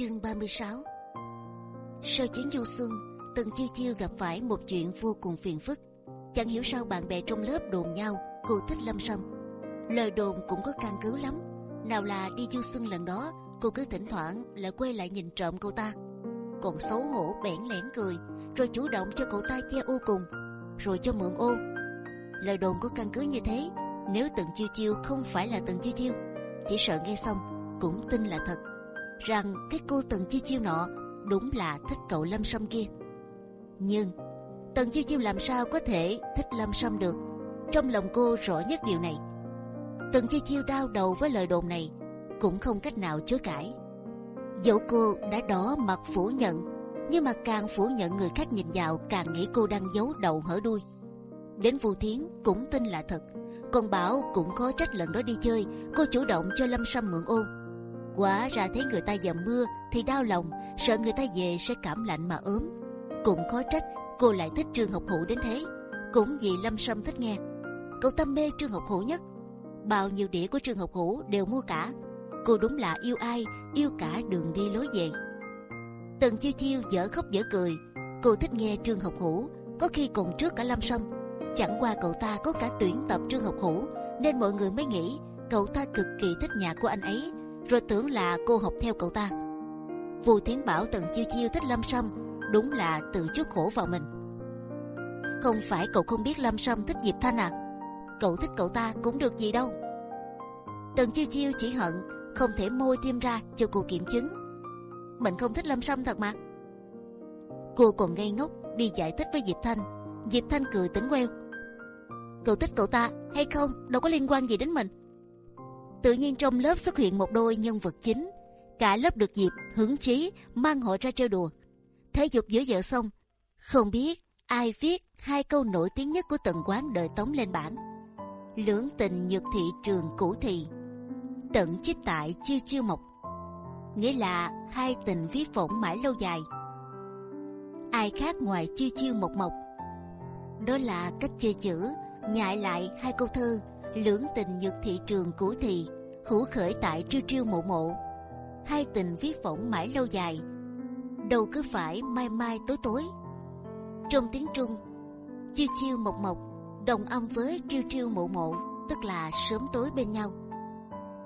Chương 36 Sau chuyến du xuân, Tần Chiêu Chiêu gặp phải một chuyện vô cùng phiền phức. Chẳng hiểu sao bạn bè trong lớp đồn nhau cô thích Lâm Sâm. Lời đồn cũng có căn cứ lắm. Nào là đi du xuân lần đó, cô cứ thỉnh thoảng lại quay lại nhìn trộm cô ta. Còn xấu hổ bẽn lẽn cười, rồi chủ động cho cậu ta che ô cùng, rồi cho mượn ô. Lời đồn có căn cứ như thế, nếu Tần Chiêu Chiêu không phải là Tần Chiêu Chiêu, chỉ sợ nghe xong cũng tin là thật rằng cái cô Tần Chiêu Chiêu nọ đúng là thích cậu Lâm Sâm kia. Nhưng Tần Chiêu Chiêu làm sao có thể thích Lâm Sâm được? Trong lòng cô rõ nhất điều này. Tần Chiêu Chiêu đau đầu với lời đồn này, cũng không cách nào chối cãi. Dẫu cô đã đỏ mặt phủ nhận, nhưng mà càng phủ nhận người khác nhìn vào càng nghĩ cô đang giấu đầu hở đuôi. Đến Vu Thiến cũng tin là thật, còn bảo cũng có trách lần đó đi chơi, cô chủ động cho Lâm Sâm mượn ô Quả ra thấy người ta dầm mưa thì đau lòng, sợ người ta về sẽ cảm lạnh mà ốm. Cũng khó trách cô lại thích Trương Học Hữu đến thế, cũng vì Lâm Sâm thích nghe. Cậu tâm mê Trương Học Hữu nhất, bao nhiêu đĩa của Trương Học Hữu đều mua cả. Cô đúng là yêu ai, yêu cả đường đi lối về. Tần chiêu chiêu dở khóc dở cười, cô thích nghe Trương Học Hữu, có khi còn trước cả Lâm Sâm. Chẳng qua cậu ta có cả tuyển tập Trương Học Hữu, nên mọi người mới nghĩ cậu ta cực kỳ thích nhạc của anh ấy rồi tưởng là cô học theo cậu ta. Vu Thiến bảo Tần Chiêu Chiêu thích Lâm Sâm, đúng là tự chuốc khổ vào mình. Không phải cậu không biết Lâm Sâm thích Diệp Thanh à? Cậu thích cậu ta cũng được gì đâu. Tần Chiêu Chiêu chỉ hận không thể môi thêm ra cho cô kiểm chứng. Mình không thích Lâm Sâm thật mà. Cô còn ngây ngốc đi giải thích với Diệp Thanh. Diệp Thanh cười tỉnh queo. Cậu thích cậu ta hay không đâu có liên quan gì đến mình tự nhiên trong lớp xuất hiện một đôi nhân vật chính. Cả lớp được dịp hứng chí mang họ ra trêu đùa. Thể dục giữa giờ xong không biết ai viết hai câu nổi tiếng nhất của tần quán đời tống lên bảng. Lưỡng tình nhược thị trường cũ thị. Tận chích tại chiêu chiêu mộc. Nghĩa là hai tình ví phỏng mãi lâu dài. Ai khác ngoài chiêu chiêu mộc mộc? Đó là cách chơi chữ, nhại lại hai câu thơ lưỡng tình nhược thị trường cũ thì hữu khởi tại triêu triêu mộ mộ. Hai tình viết phỏng mãi lâu dài, đâu cứ phải mai mai tối tối. Trong tiếng trung, chiêu chiêu mộc mộc đồng âm với triêu triêu mộ mộ, tức là sớm tối bên nhau.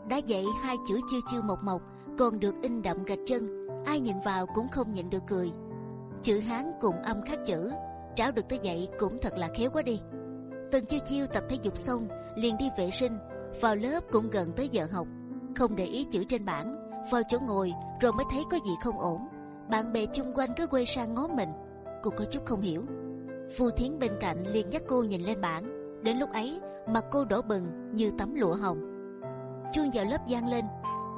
Đã vậy hai chữ chiêu chiêu mộc mộc còn được in đậm gạch chân, ai nhìn vào cũng không nhịn được cười. Chữ hán cùng âm khác chữ, tráo được tới vậy cũng thật là khéo quá đi. Tần chiêu chiêu tập thể dục xong liền đi vệ sinh, vào lớp cũng gần tới giờ học, không để ý chữ trên bảng, vào chỗ ngồi rồi mới thấy có gì không ổn. Bạn bè chung quanh cứ quay sang ngó mình, cô có chút không hiểu. Phu Thiến bên cạnh liền dắt cô nhìn lên bảng. Đến lúc ấy mặt cô đỏ bừng như tấm lụa hồng. Chuông vào lớp vang lên,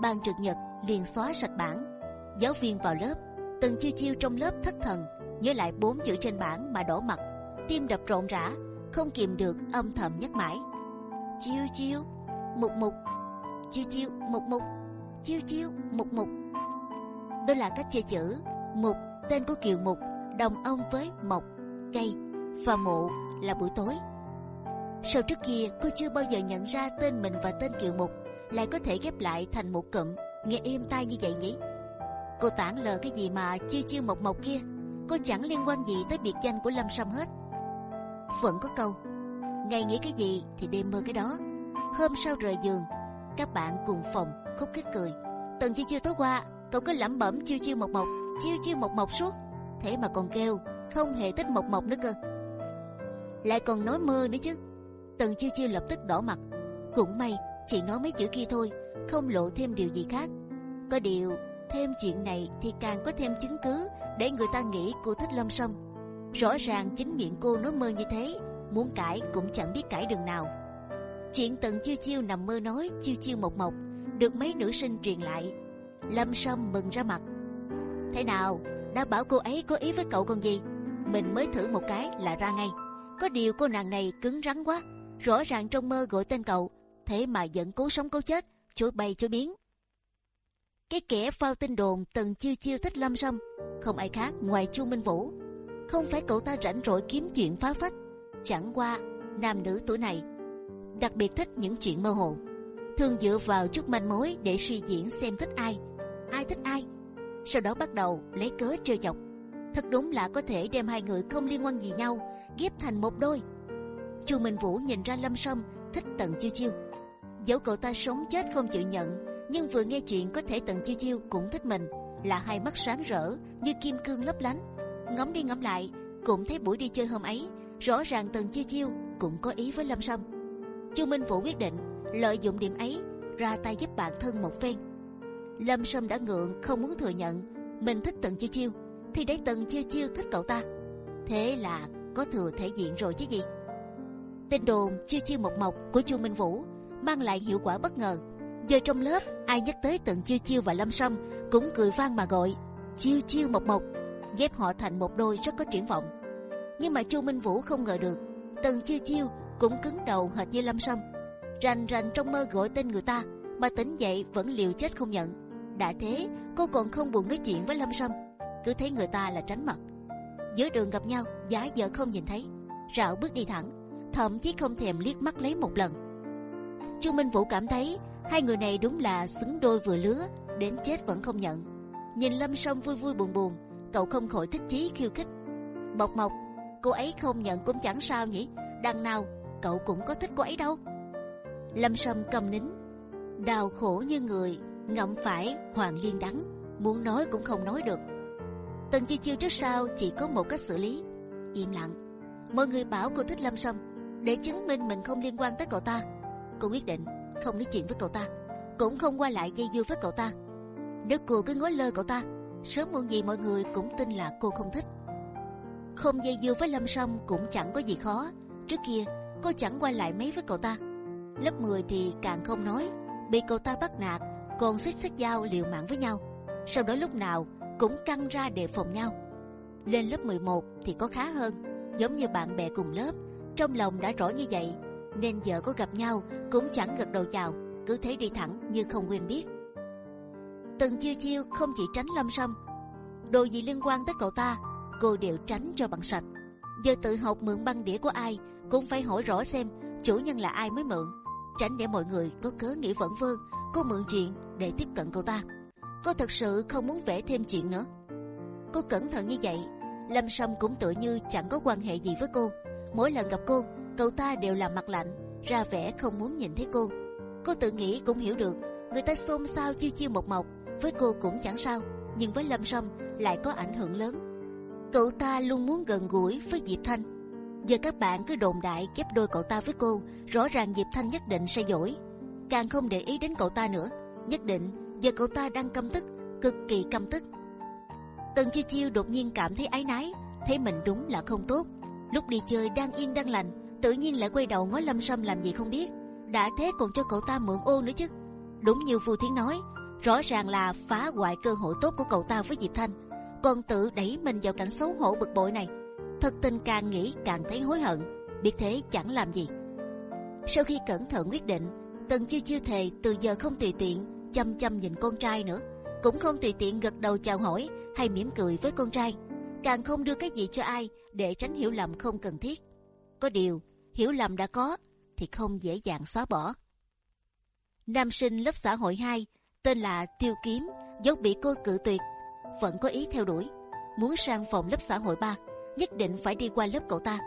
ban trực nhật liền xóa sạch bảng. Giáo viên vào lớp, Tần chiêu chiêu trong lớp thất thần, nhớ lại bốn chữ trên bảng mà đỏ mặt, tim đập rộn rã, không kìm được âm thầm nhắc mãi. Chiêu chiêu, mục mục. Chiêu chiêu, mục mục. Chiêu chiêu, mục mục. Đó là cách chơi chữ mục, tên của kiều mục, đồng âm với mộc, cây và mộ là buổi tối. Sau trước kia, cô chưa bao giờ nhận ra tên mình và tên kiều mục, lại có thể ghép lại thành một cụm, nghe êm tai như vậy nhỉ? Cô tản lờ cái gì mà chiêu chiêu, mộc mộc kia? Cô chẳng liên quan gì tới biệt danh của lâm sâm hết vẫn có câu, ngày nghĩ cái gì thì đêm mơ cái đó. Hôm sau rời giường, các bạn cùng phòng khúc khích cười. Tần chiêu chiêu tối qua, cậu cứ lẩm bẩm chiêu chiêu mộc mộc, chiêu chiêu mộc mộc suốt. Thế mà còn kêu, không hề thích mộc mộc nữa cơ. Lại còn nói mơ nữa chứ. Tần chiêu chiêu lập tức đỏ mặt. Cũng may, chỉ nói mấy chữ kia thôi, không lộ thêm điều gì khác. Có điều, thêm chuyện này thì càng có thêm chứng cứ để người ta nghĩ cô thích lâm sâm rõ ràng chính miệng cô nói mơ như thế, muốn cãi cũng chẳng biết cãi đường nào. Chuyện tần chiêu chiêu nằm mơ nói chiêu chiêu mộc mộc, được mấy nữ sinh truyền lại. Lâm sâm mừng ra mặt. Thế nào, đã bảo cô ấy có ý với cậu còn gì? Mình mới thử một cái là ra ngay. Có điều cô nàng này cứng rắn quá, rõ ràng trong mơ gọi tên cậu, thế mà vẫn cố sống cố chết, chối bay chối biến. Cái kẻ phao tin đồn tần chiêu chiêu thích lâm sâm, không ai khác ngoài chu minh vũ không phải cậu ta rảnh rỗi kiếm chuyện phá phách chẳng qua nam nữ tuổi này đặc biệt thích những chuyện mơ hồ thường dựa vào chút manh mối để suy diễn xem thích ai ai thích ai sau đó bắt đầu lấy cớ trêu chọc. Thật đúng là có thể đem hai người không liên quan gì nhau ghép thành một đôi. Chu Minh Vũ nhìn ra Lâm Sâm thích Tần Chiêu Chiêu, dẫu cậu ta sống chết không chịu nhận, nhưng vừa nghe chuyện có thể Tần Chiêu Chiêu cũng thích mình, là hai mắt sáng rỡ như kim cương lấp lánh. Ngắm đi ngắm lại, cũng thấy buổi đi chơi hôm ấy, rõ ràng Tần Chiêu Chiêu cũng có ý với Lâm Sâm. Chu Minh Vũ quyết định lợi dụng điểm ấy ra tay giúp bản thân một phen. Lâm Sâm đã ngượng không muốn thừa nhận mình thích Tần Chiêu Chiêu, thì để Tần Chiêu Chiêu thích cậu ta. Thế là có thừa thể diện rồi chứ gì. Tin đồn Chiêu Chiêu Mộc Mộc của Chu Minh Vũ mang lại hiệu quả bất ngờ. Giờ trong lớp ai nhắc tới Tần Chiêu Chiêu và Lâm Sâm cũng cười vang mà gọi Chiêu Chiêu Mộc Mộc, ghép họ thành một đôi rất có triển vọng. Nhưng mà Chu Minh Vũ không ngờ được Tần Chiêu Chiêu cũng cứng đầu hệt như Lâm Sâm, rành rành trong mơ gọi tên người ta mà tỉnh dậy vẫn liều chết không nhận. đã thế cô còn không buồn nói chuyện với Lâm Sâm, cứ thấy người ta là tránh mặt. Giữa đường gặp nhau, giá vợ không nhìn thấy, rảo bước đi thẳng, thậm chí không thèm liếc mắt lấy một lần. Chu Minh Vũ cảm thấy hai người này đúng là xứng đôi vừa lứa, đến chết vẫn không nhận. Nhìn Lâm Sâm vui vui buồn buồn, cậu không khỏi thích chí khiêu khích. Mộc Mộc, cô ấy không nhận cũng chẳng sao nhỉ? Đằng nào cậu cũng có thích cô ấy đâu. Lâm Sâm cầm nín, đau khổ như người ngậm phải hoàng liên đắng, muốn nói cũng không nói được. Tần chiêu chiêu trước sau chỉ có một cách xử lý, im lặng. Mọi người bảo cô thích Lâm Sâm để chứng minh mình không liên quan tới cậu ta. Cô quyết định không nói chuyện với cậu ta, cũng không qua lại dây dưa với cậu ta. Nếu cô cứ ngó lơ cậu ta, sớm muộn gì mọi người cũng tin là cô không thích. Không dây dưa với Lâm Song cũng chẳng có gì khó. Trước kia cô chẳng qua lại mấy với cậu ta. Lớp 10 thì càng không nói, bị cậu ta bắt nạt, còn xích xích dao liều mạng với nhau. Sau đó lúc nào cũng căng ra đề phòng nhau. Lên lớp 11 thì có khá hơn, giống như bạn bè cùng lớp, trong lòng đã rõ như vậy, nên giờ có gặp nhau cũng chẳng gật đầu chào, cứ thế đi thẳng như không quen biết. Từng chiêu chiêu không chỉ tránh lâm sâm, đồ gì liên quan tới cậu ta, cô đều tránh cho bằng sạch. Giờ tự học mượn băng đĩa của ai cũng phải hỏi rõ xem chủ nhân là ai mới mượn, tránh để mọi người có cớ nghĩ vẩn vơ cô mượn chuyện để tiếp cận cậu ta. Cô thật sự không muốn vẽ thêm chuyện nữa. Cô cẩn thận như vậy, Lâm Sâm cũng tựa như chẳng có quan hệ gì với cô. Mỗi lần gặp cô, cậu ta đều làm mặt lạnh, ra vẻ không muốn nhìn thấy cô. Cô tự nghĩ cũng hiểu được, người ta xôn xao chiêu chiêu một mộc, với cô cũng chẳng sao, nhưng với Lâm Sâm lại có ảnh hưởng lớn. Cậu ta luôn muốn gần gũi với Diệp Thanh. Giờ các bạn cứ đồn đại ghép đôi cậu ta với cô, rõ ràng Diệp Thanh nhất định sẽ giỏi. Càng không để ý đến cậu ta nữa, nhất định giờ cậu ta đang căm tức, cực kỳ căm tức. Tần chiêu chiêu đột nhiên cảm thấy áy náy thấy mình đúng là không tốt. Lúc đi chơi đang yên đang lành, tự nhiên lại quay đầu ngó Lâm Sâm làm gì không biết. đã thế còn cho cậu ta mượn ô nữa chứ. Đúng như Vu Thiến nói, rõ ràng là phá hoại cơ hội tốt của cậu ta với Diệp Thanh, còn tự đẩy mình vào cảnh xấu hổ bực bội này. Thật tình càng nghĩ càng thấy hối hận, biết thế chẳng làm gì. Sau khi cẩn thận quyết định, Tần chiêu chiêu thề từ giờ không tùy tiện chăm chăm nhìn con trai nữa, cũng không tùy tiện gật đầu chào hỏi hay mỉm cười với con trai, càng không đưa cái gì cho ai để tránh hiểu lầm không cần thiết. Có điều hiểu lầm đã có thì không dễ dàng xóa bỏ. Nam sinh lớp xã hội 2 tên là Tiêu Kiếm, dẫu bị cô cự tuyệt, vẫn có ý theo đuổi, muốn sang phòng lớp xã hội 3 nhất định phải đi qua lớp cậu ta.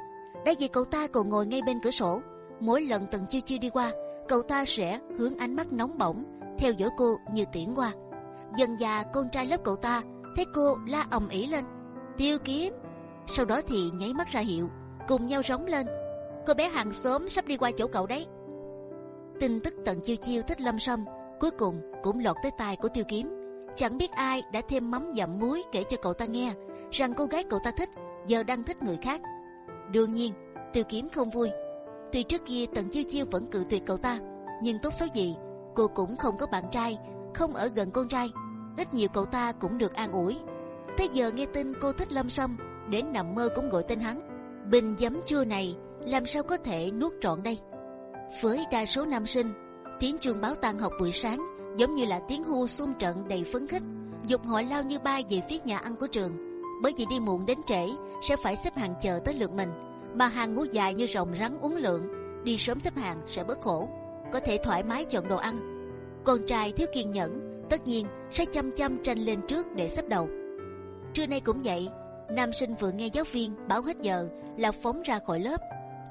Đã vì cậu ta còn ngồi ngay bên cửa sổ, mỗi lần tần chiêu chiêu đi qua, cậu ta sẽ hướng ánh mắt nóng bỏng theo dõi cô như tiễn qua. Dần già con trai lớp cậu ta thấy cô la ầm ĩ lên, tiêu kiếm. Sau đó thì nháy mắt ra hiệu, cùng nhau rống lên. Cô bé hàng xóm sắp đi qua chỗ cậu đấy. Tin tức tận chiêu chiêu thích lâm sâm cuối cùng cũng lọt tới tai của tiêu kiếm. Chẳng biết ai đã thêm mắm dặm muối kể cho cậu ta nghe rằng cô gái cậu ta thích giờ đang thích người khác. đương nhiên tiêu kiếm không vui. Tuy trước kia tần chiêu chiêu vẫn cự tuyệt cậu ta, nhưng tốt xấu gì cô cũng không có bạn trai, không ở gần con trai, ít nhiều cậu ta cũng được an ủi. Thế giờ nghe tin cô thích Lâm Sâm, đến nằm mơ cũng gọi tên hắn. Bình giấm chua này làm sao có thể nuốt trọn đây? Với đa số nam sinh, tiếng chuông báo tan học buổi sáng giống như là tiếng hô xung trận đầy phấn khích, dục họ lao như bay về phía nhà ăn của trường. Bởi vì đi muộn đến trễ sẽ phải xếp hàng chờ tới lượt mình, mà hàng ngũ dài như rồng rắn uốn lượn, đi sớm xếp hàng sẽ bớt khổ có thể thoải mái chọn đồ ăn. Con trai thiếu kiên nhẫn tất nhiên sẽ chăm chăm tranh lên trước để xếp đầu. Trưa nay cũng vậy, nam sinh vừa nghe giáo viên báo hết giờ là phóng ra khỏi lớp.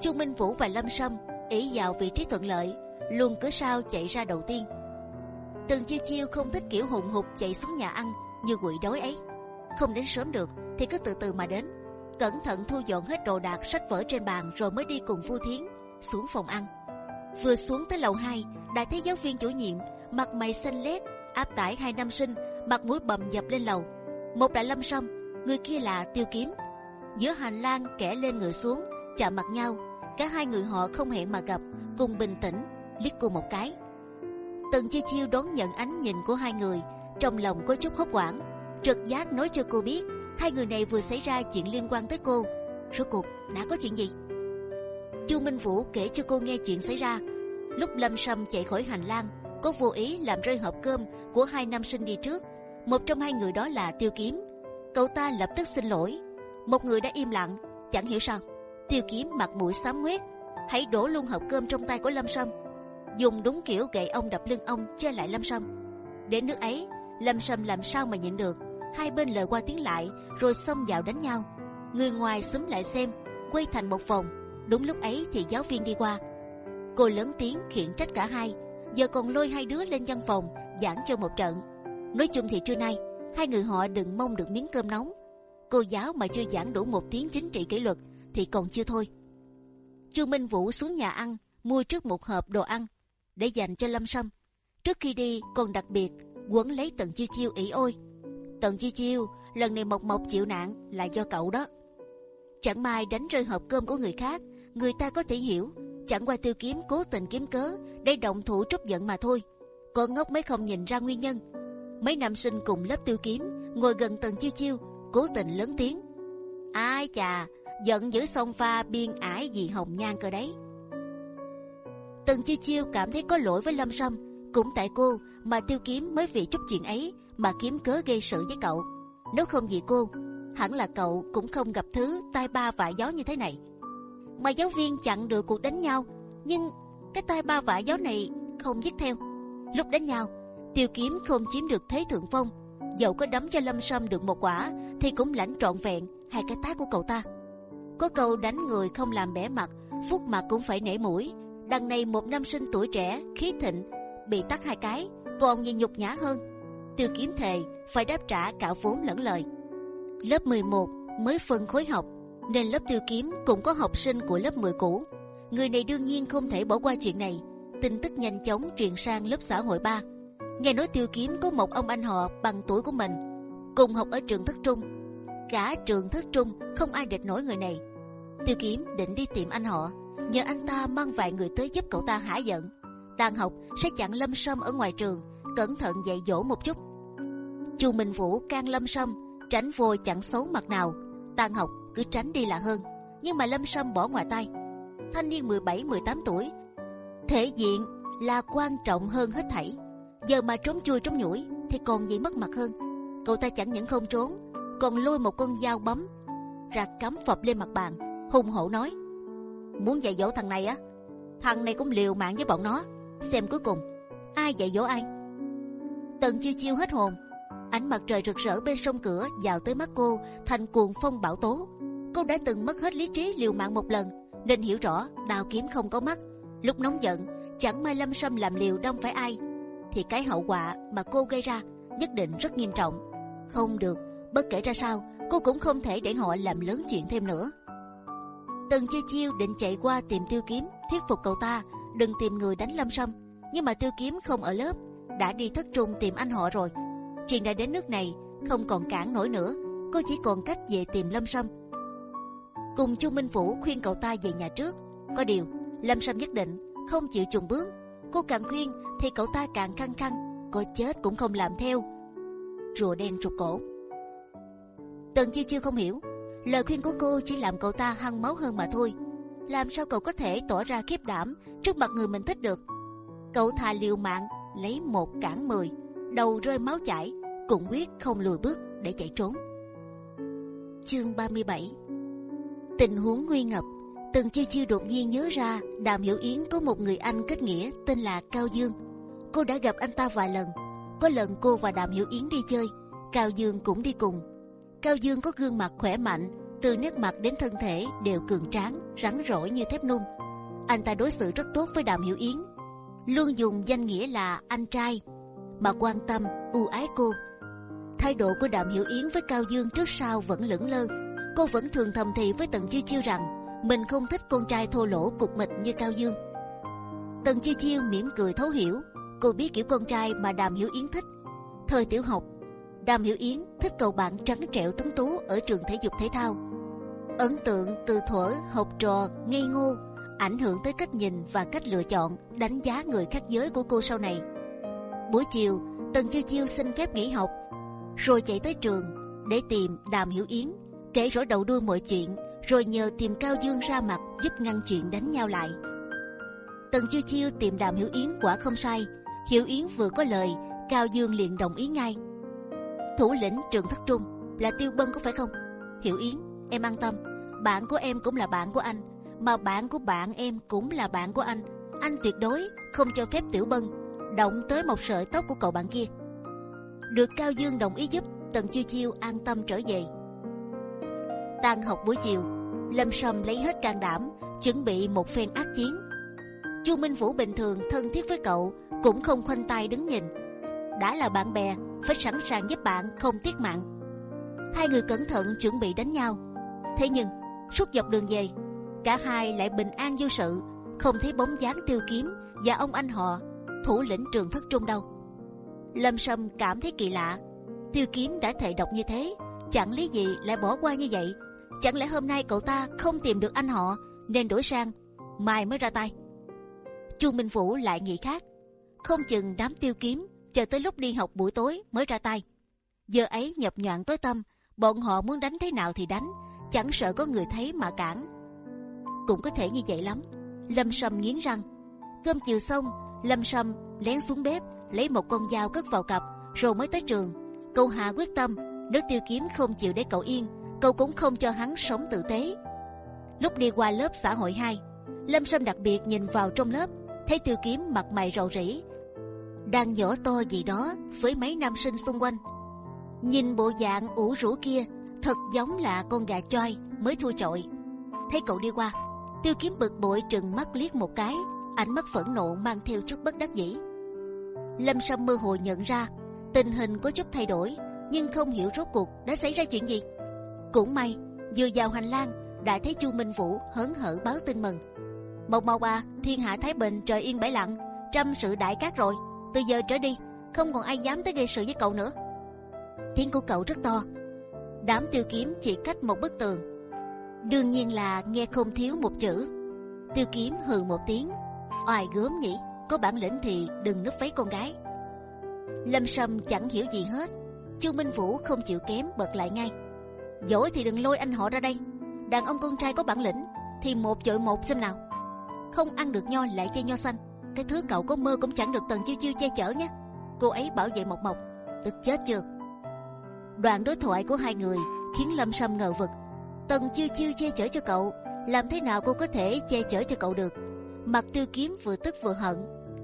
Chu Minh Vũ và Lâm Sâm ỷ vào vị trí thuận lợi, luôn cứ sao chạy ra đầu tiên. Tần chiêu chiêu không thích kiểu hùng hục chạy xuống nhà ăn như quỷ đói ấy. Không đến sớm được thì cứ từ từ mà đến. Cẩn thận thu dọn hết đồ đạc sách vở trên bàn rồi mới đi cùng Vu Thiến xuống phòng ăn. Vừa xuống tới lầu 2 đã thấy giáo viên chủ nhiệm mặt mày xanh lét áp tải hai nam sinh mặt mũi bầm dập lên lầu. Một là Lâm Sâm, người kia là Tiêu Kiếm. Giữa hành lang kẻ lên người xuống chạm mặt nhau, cả hai người họ không hẹn mà gặp, cùng bình tĩnh liếc cô một cái. Tần chiêu chiêu đón nhận ánh nhìn của hai người, trong lòng có chút hốt hoảng, trực giác nói cho cô biết hai người này vừa xảy ra chuyện liên quan tới cô. Rốt cuộc đã có chuyện gì? Chu Minh Vũ kể cho cô nghe chuyện xảy ra. Lúc Lâm Sâm chạy khỏi hành lang, có vô ý làm rơi hộp cơm của hai nam sinh đi trước. Một trong hai người đó là Tiêu Kiếm. Cậu ta lập tức xin lỗi. Một người đã im lặng, chẳng hiểu sao. Tiêu Kiếm mặt mũi xám nguyết hãy đổ luôn hộp cơm trong tay của Lâm Sâm, dùng đúng kiểu gậy ông đập lưng ông chơi lại Lâm Sâm. Đến nước ấy, Lâm Sâm làm sao mà nhịn được? Hai bên lời qua tiếng lại, rồi xông vào đánh nhau. Người ngoài xúm lại xem, quay thành một vòng. Đúng lúc ấy thì giáo viên đi qua, cô lớn tiếng khiển trách cả hai giờ còn lôi hai đứa lên văn phòng giảng cho một trận. Nói chung thì trưa nay hai người họ đừng mong được miếng cơm nóng. Cô giáo mà chưa giảng đủ một tiếng chính trị kỷ luật thì còn chưa thôi. Chu Minh Vũ xuống nhà ăn mua trước một hộp đồ ăn để dành cho Lâm Sâm. Trước khi đi còn đặc biệt quấn lấy Tần Chiêu Chiêu ỉ ôi. Tần Chiêu Chiêu lần này Mộc Mộc chịu nạn là do cậu đó. Chẳng may đánh rơi hộp cơm của người khác, người ta có thể hiểu chẳng qua tiêu kiếm cố tình kiếm cớ để động thủ trút giận mà thôi. Con ngốc mới không nhìn ra nguyên nhân. Mấy nam sinh cùng lớp tiêu kiếm ngồi gần tần chiêu chiêu, cố tình lớn tiếng. Ai chà, giận dữ song pha biên ải gì hồng nhan cơ đấy. Tần chiêu chiêu cảm thấy có lỗi với lâm sâm, cũng tại cô mà tiêu kiếm mới vì chút chuyện ấy mà kiếm cớ gây sự với cậu. Nếu không vì cô, hẳn là cậu cũng không gặp thứ tai ba vạ gió như thế này. Mà giáo viên chặn được cuộc đánh nhau nhưng cái tai ba vạ gió này không dứt theo. Lúc đánh nhau tiêu kiếm không chiếm được thế thượng phong. Dẫu có đấm cho lâm sâm được một quả thì cũng lãnh trọn vẹn hai cái tát của cậu ta. Có câu đánh người không làm bẻ mặt phút mặt cũng phải nể mũi đằng này một nam sinh tuổi trẻ khí thịnh bị tắt hai cái còn gì nhục nhã hơn tiêu kiếm thề phải đáp trả cả vốn lẫn lời lớp 11 mới phân khối học nên lớp tiêu kiếm cũng có học sinh của lớp 10 cũ. Người này đương nhiên không thể bỏ qua chuyện này. Tin tức nhanh chóng truyền sang lớp xã hội 3. Nghe nói tiêu kiếm có một ông anh họ bằng tuổi của mình, cùng học ở trường thất trung. Cả trường thất trung không ai địch nổi người này. Tiêu kiếm định đi tìm anh họ, nhờ anh ta mang vài người tới giúp cậu ta hả giận. Tàn học sẽ chặn lâm sâm ở ngoài trường, cẩn thận dạy dỗ một chút. Chu Minh Vũ can lâm sâm, tránh vô chặn xấu mặt nào. Tàn học cứ tránh đi là hơn. Nhưng mà Lâm Sâm bỏ ngoài tay. Thanh niên 17-18 tuổi, thể diện là quan trọng hơn hết thảy. Giờ mà trốn chui trốn nhủi thì còn gì mất mặt hơn. Cậu ta chẳng những không trốn, còn lôi một con dao bấm ra cắm phập lên mặt bàn, hùng hổ nói: muốn dạy dỗ thằng này á, thằng này cũng liều mạng với bọn nó. Xem cuối cùng ai dạy dỗ ai. Tần chiêu chiêu hết hồn, ánh mặt trời rực rỡ bên sông cửa vào tới mắt cô thành cuồng phong bão tố. Cô đã từng mất hết lý trí liều mạng một lần nên hiểu rõ đào kiếm không có mắt. Lúc nóng giận chẳng may lâm sâm làm liều đâm phải ai. Thì cái hậu quả mà cô gây ra nhất định rất nghiêm trọng. Không được bất kể ra sao cô cũng không thể để họ làm lớn chuyện thêm nữa tần chiêu chiêu định chạy qua tìm tiêu kiếm, thuyết phục cậu ta, đừng tìm người đánh lâm sâm. Nhưng mà tiêu kiếm không ở lớp, đã đi thất trung tìm anh họ rồi. Chuyện đã đến nước này, không còn cản nổi nữa, cô chỉ còn cách về tìm lâm sâm. Cùng chu minh vũ khuyên cậu ta về nhà trước. Có điều, lâm sâm nhất định không chịu chùng bước. Cô càng khuyên thì cậu ta càng khăng khăng, có chết cũng không làm theo. Rùa đen rụt cổ. Tần chiêu chiêu không hiểu lời khuyên của cô chỉ làm cậu ta hăng máu hơn mà thôi. Làm sao cậu có thể tỏ ra khiếp đảm trước mặt người mình thích được? Cậu thà liều mạng lấy một cản mười đầu rơi máu chảy cũng quyết không lùi bước để chạy trốn. Chương 37 tình huống nguy ngập. Từng chiêu chiêu đột nhiên nhớ ra đàm hiểu yến có một người anh kết nghĩa tên là cao dương. Cô đã gặp anh ta vài lần. Có lần cô và Đàm Hiểu Yến đi chơi, Cao Dương cũng đi cùng. Cao Dương có gương mặt khỏe mạnh, từ nét mặt đến thân thể đều cường tráng, rắn rỏi như thép nung. Anh ta đối xử rất tốt với Đàm Hiểu Yến, luôn dùng danh nghĩa là anh trai mà quan tâm, ưu ái cô. Thái độ của Đàm Hiểu Yến với Cao Dương trước sau vẫn lững lơ. Cô vẫn thường thầm thì với Tần Chiêu Chiêu rằng mình không thích con trai thô lỗ cục mịch như Cao Dương. Tần Chiêu Chiêu mỉm cười thấu hiểu, cô biết kiểu con trai mà Đàm Hiểu Yến thích. Thời tiểu học, Đàm Hiểu Yến thích cậu bạn trắng trẻo tuấn tú ở trường thể dục thể thao. Ấn tượng từ thuở học trò ngây ngô ảnh hưởng tới cách nhìn và cách lựa chọn, đánh giá người khác giới của cô sau này. Buổi chiều, Tần Chiêu Chiêu xin phép nghỉ học, rồi chạy tới trường để tìm Đàm Hiểu Yến, kể rõ đầu đuôi mọi chuyện, rồi nhờ tìm Cao Dương ra mặt giúp ngăn chuyện đánh nhau lại. Tần Chiêu Chiêu tìm Đàm Hiểu Yến quả không sai, Hiểu Yến vừa có lời, Cao Dương liền đồng ý ngay. Thủ lĩnh trường thất trung là Tiêu Bân có phải không? Hiểu Yến, em an tâm, bạn của em cũng là bạn của anh, mà bạn của bạn em cũng là bạn của anh. Anh tuyệt đối không cho phép Tiểu Bân động tới một sợi tóc của cậu bạn kia. Được Cao Dương đồng ý giúp, Tần Chiêu Chiêu an tâm trở về. Tan học buổi chiều, Lâm Sâm lấy hết can đảm, chuẩn bị một phen ác chiến. Chu Minh Vũ bình thường thân thiết với cậu, cũng không khoanh tay đứng nhìn. đã là bạn bè, phải sẵn sàng giúp bạn, không tiếc mạng. Hai người cẩn thận chuẩn bị đánh nhau. Thế nhưng suốt dọc đường về, cả hai lại bình an vô sự, không thấy bóng dáng tiêu kiếm và ông anh họ thủ lĩnh trường thất trung đâu. Lâm Sâm cảm thấy kỳ lạ, tiêu kiếm đã thề độc như thế, chẳng lý gì lại bỏ qua như vậy. Chẳng lẽ hôm nay cậu ta không tìm được anh họ nên đổi sang mai mới ra tay? Chu Minh Vũ lại nghĩ khác, không chừng đám tiêu kiếm chờ tới lúc đi học buổi tối mới ra tay. Giờ ấy nhập nhọn tối tâm, bọn họ muốn đánh thế nào thì đánh, chẳng sợ có người thấy mà cản. Cũng có thể như vậy lắm. Lâm Sâm nghiến răng. Cơm chiều xong, Lâm Sâm lén xuống bếp lấy một con dao cất vào cặp, rồi mới tới trường. Cậu hà quyết tâm, nếu tiêu kiếm không chịu để cậu yên, cậu cũng không cho hắn sống tử tế. Lúc đi qua lớp xã hội 2, Lâm Sâm đặc biệt nhìn vào trong lớp, thấy tiêu kiếm mặt mày rầu rĩ, đang nhỏ to gì đó với mấy nam sinh xung quanh. Nhìn bộ dạng ủ rũ kia, thật giống là con gà choi mới thua chọi. Thấy cậu đi qua, tiêu kiếm bực bội trừng mắt liếc một cái, ánh mắt phẫn nộ mang theo chút bất đắc dĩ. Lâm Sâm mơ hồ nhận ra tình hình có chút thay đổi, nhưng không hiểu rốt cuộc đã xảy ra chuyện gì. Cũng may vừa vào hành lang đã thấy Chu Minh Vũ hớn hở báo tin mừng. Mộc Mộc à, thiên hạ thái bình, trời yên bãi lặng, trăm sự đại cát rồi. Từ giờ trở đi, không còn ai dám tới gây sự với cậu nữa. Tiếng của cậu rất to. Đám tiêu kiếm chỉ cách một bức tường. Đương nhiên là nghe không thiếu một chữ. Tiêu kiếm hừ một tiếng. Oai gớm nhỉ, có bản lĩnh thì đừng núp váy con gái. Lâm Sâm chẳng hiểu gì hết. Chu Minh Vũ không chịu kém bật lại ngay. Dỗi thì đừng lôi anh họ ra đây. Đàn ông con trai có bản lĩnh thì một chọi một xem nào. Không ăn được nho lại chơi nho xanh cái thứ cậu có mơ cũng chẳng được tần chiêu chiêu che chở nhé. Cô ấy bảo vệ mộc mộc. Tức chết chưa? Đoạn đối thoại của hai người khiến lâm sâm ngờ vực. Tần chiêu chiêu che chở cho cậu. Làm thế nào cô có thể che chở cho cậu được? Mặt tiêu kiếm vừa tức vừa hận.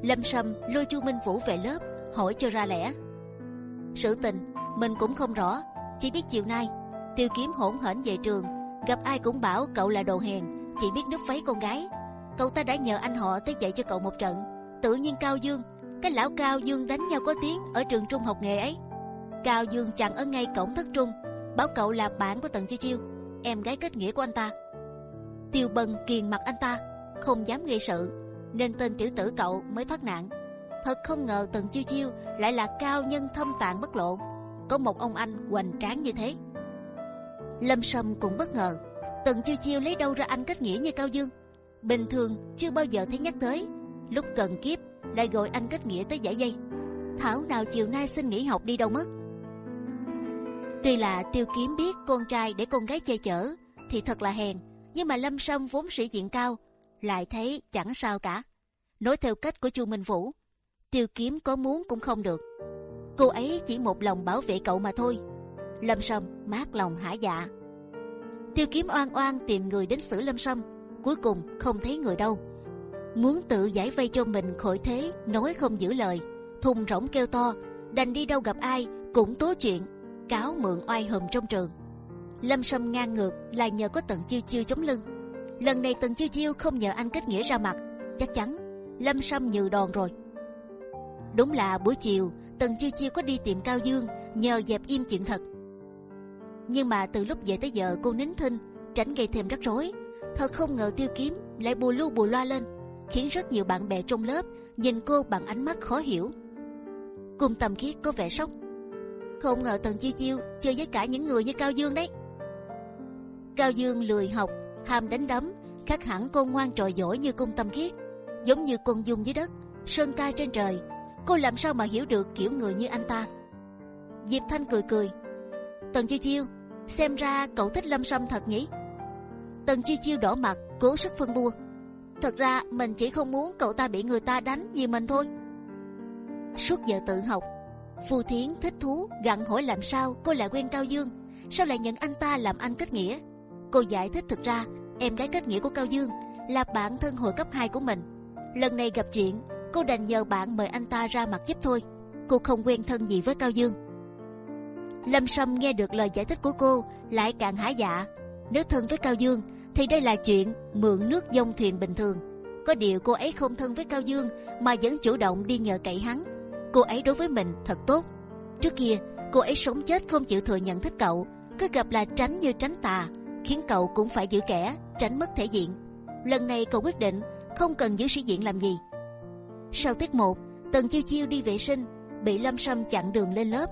Lâm sâm lôi chu minh vũ về lớp, hỏi cho ra lẽ. Sự tình, mình cũng không rõ. Chỉ biết chiều nay, tiêu kiếm hỗn hển về trường. Gặp ai cũng bảo cậu là đồ hèn. Chỉ biết núp váy con gái cậu ta đã nhờ anh họ tới dạy cho cậu một trận. Tự nhiên Cao Dương, cái lão Cao Dương đánh nhau có tiếng ở trường trung học nghề ấy. Cao Dương chặn ở ngay cổng thất trung, báo cậu là bạn của Tần Chiêu Chiêu, em gái kết nghĩa của anh ta. Tiêu bần kiền mặt anh ta, không dám gây sự, nên tên tiểu tử cậu mới thoát nạn. Thật không ngờ Tần Chiêu Chiêu lại là cao nhân thâm tạng bất lộ, có một ông anh hoành tráng như thế. Lâm Sâm cũng bất ngờ, Tần Chiêu Chiêu lấy đâu ra anh kết nghĩa như Cao Dương bình thường, chưa bao giờ thấy nhắc tới. Lúc cần kiếp, lại gọi anh kết nghĩa tới giải dây. Thảo nào chiều nay xin nghỉ học đi đâu mất? Tuy là tiêu kiếm biết con trai để con gái che chở, thì thật là hèn, nhưng mà lâm sâm vốn sĩ diện cao, lại thấy chẳng sao cả. Nói theo cách của chu minh vũ, tiêu kiếm có muốn cũng không được. Cô ấy chỉ một lòng bảo vệ cậu mà thôi. Lâm sâm mát lòng hả dạ. Tiêu kiếm oan oan tìm người đến xử lâm sâm cuối cùng không thấy người đâu muốn tự giải vây cho mình khỏi thế nói không giữ lời thùng rỗng kêu to đành đi đâu gặp ai cũng tố chuyện cáo mượn oai hùm trong trường. Lâm Sâm ngang ngược là nhờ có Tần Chiêu Chiêu chống lưng. Lần này Tần Chiêu Chiêu không nhờ anh kết nghĩa ra mặt, chắc chắn Lâm Sâm nhừ đòn rồi. Đúng là buổi chiều Tần Chiêu Chiêu có đi tìm Cao Dương nhờ dẹp im chuyện thật. Nhưng mà từ lúc về tới giờ cô nín thinh tránh gây thêm rắc rối. Thật không ngờ Tiêu Kiếm lại bù lu bù loa lên, khiến rất nhiều bạn bè trong lớp nhìn cô bằng ánh mắt khó hiểu. Cùng Tầm Khiết có vẻ sốc. Không ngờ Tần Chiêu Chiêu chơi với cả những người như Cao Dương đấy. Cao Dương lười học, ham đánh đấm, khác hẳn cô ngoan trò giỏi như cung tâm khiết, giống như con dung dưới đất, sơn ca trên trời. Cô làm sao mà hiểu được kiểu người như anh ta? Diệp Thanh cười cười. Tần Chiêu Chiêu, xem ra cậu thích Lâm Sâm thật nhỉ? Tần Chiêu Chiêu đỏ mặt, cố sức phân bua. Thật ra mình chỉ không muốn cậu ta bị người ta đánh vì mình thôi. Suốt giờ tự học, Phù Thiến thích thú gặn hỏi làm sao cô lại quen Cao Dương, sao lại nhận anh ta làm anh kết nghĩa? Cô giải thích thực ra em gái kết nghĩa của Cao Dương là bạn thân hồi cấp 2 của mình. Lần này gặp chuyện, cô đành nhờ bạn mời anh ta ra mặt giúp thôi. Cô không quen thân gì với Cao Dương. Lâm Sâm nghe được lời giải thích của cô lại càng hả dạ. Nếu thân với Cao Dương thì đây là chuyện mượn nước dông thuyền bình thường. Có điều cô ấy không thân với Cao Dương mà vẫn chủ động đi nhờ cậy hắn. Cô ấy đối với mình thật tốt. Trước kia cô ấy sống chết không chịu thừa nhận thích cậu, cứ gặp là tránh như tránh tà khiến cậu cũng phải giữ kẻ, tránh mất thể diện. Lần này cậu quyết định không cần giữ sĩ diện làm gì. Sau tiết một, Tần Chiêu Chiêu đi vệ sinh, bị Lâm Sâm chặn đường lên lớp.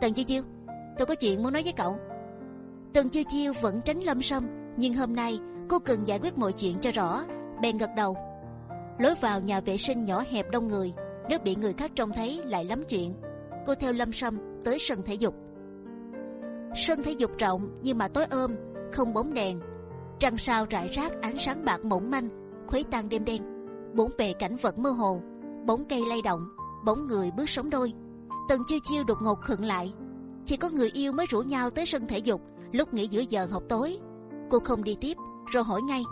Tần Chiêu Chiêu, tôi có chuyện muốn nói với cậu. Tần Chiêu Chiêu vẫn tránh Lâm Sâm, nhưng hôm nay cô cần giải quyết mọi chuyện cho rõ. Bèn gật đầu. Lối vào nhà vệ sinh nhỏ hẹp đông người, nếu bị người khác trông thấy lại lắm chuyện. Cô theo Lâm Sâm tới sân thể dục. Sân thể dục rộng nhưng mà tối ôm, không bóng đèn, trăng sao rải rác ánh sáng bạc mỏng manh, khuấy tan đêm đen. Bốn bề cảnh vật mơ hồ, bóng cây lay động, bóng người bước sống đôi. Tần chiêu chiêu đột ngột khựng lại. Chỉ có người yêu mới rủ nhau tới sân thể dục lúc nghỉ giữa giờ học tối. Cô không đi tiếp, rồi hỏi ngay.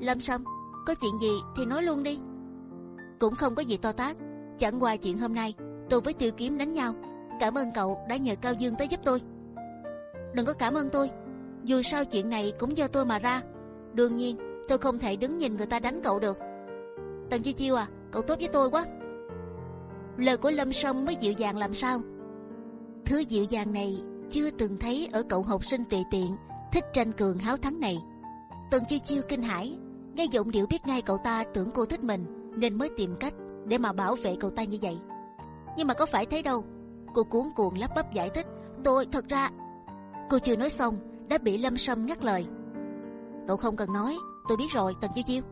Lâm Sâm, có chuyện gì thì nói luôn đi. Cũng không có gì to tát, chẳng qua chuyện hôm nay tôi với Tiêu Kiếm đánh nhau. Cảm ơn cậu đã nhờ Cao Dương tới giúp tôi. Đừng có cảm ơn tôi, dù sao chuyện này cũng do tôi mà ra. đương nhiên tôi không thể đứng nhìn người ta đánh cậu được. Tần Chi Chiêu à, cậu tốt với tôi quá. Lời của Lâm Sâm mới dịu dàng làm sao? Thứ dịu dàng này chưa từng thấy ở cậu học sinh tùy tiện, thích tranh cường háo thắng này. Tần Chiêu Chiêu kinh hãi, nghe giọng điệu biết ngay cậu ta tưởng cô thích mình, nên mới tìm cách để mà bảo vệ cậu ta như vậy. Nhưng mà có phải thế đâu? Cô cuốn cuồng lắp bắp giải thích. Tôi thật ra, cô chưa nói xong đã bị lâm sâm ngắt lời cậu không cần nói tôi biết rồi tần chiêu chiêu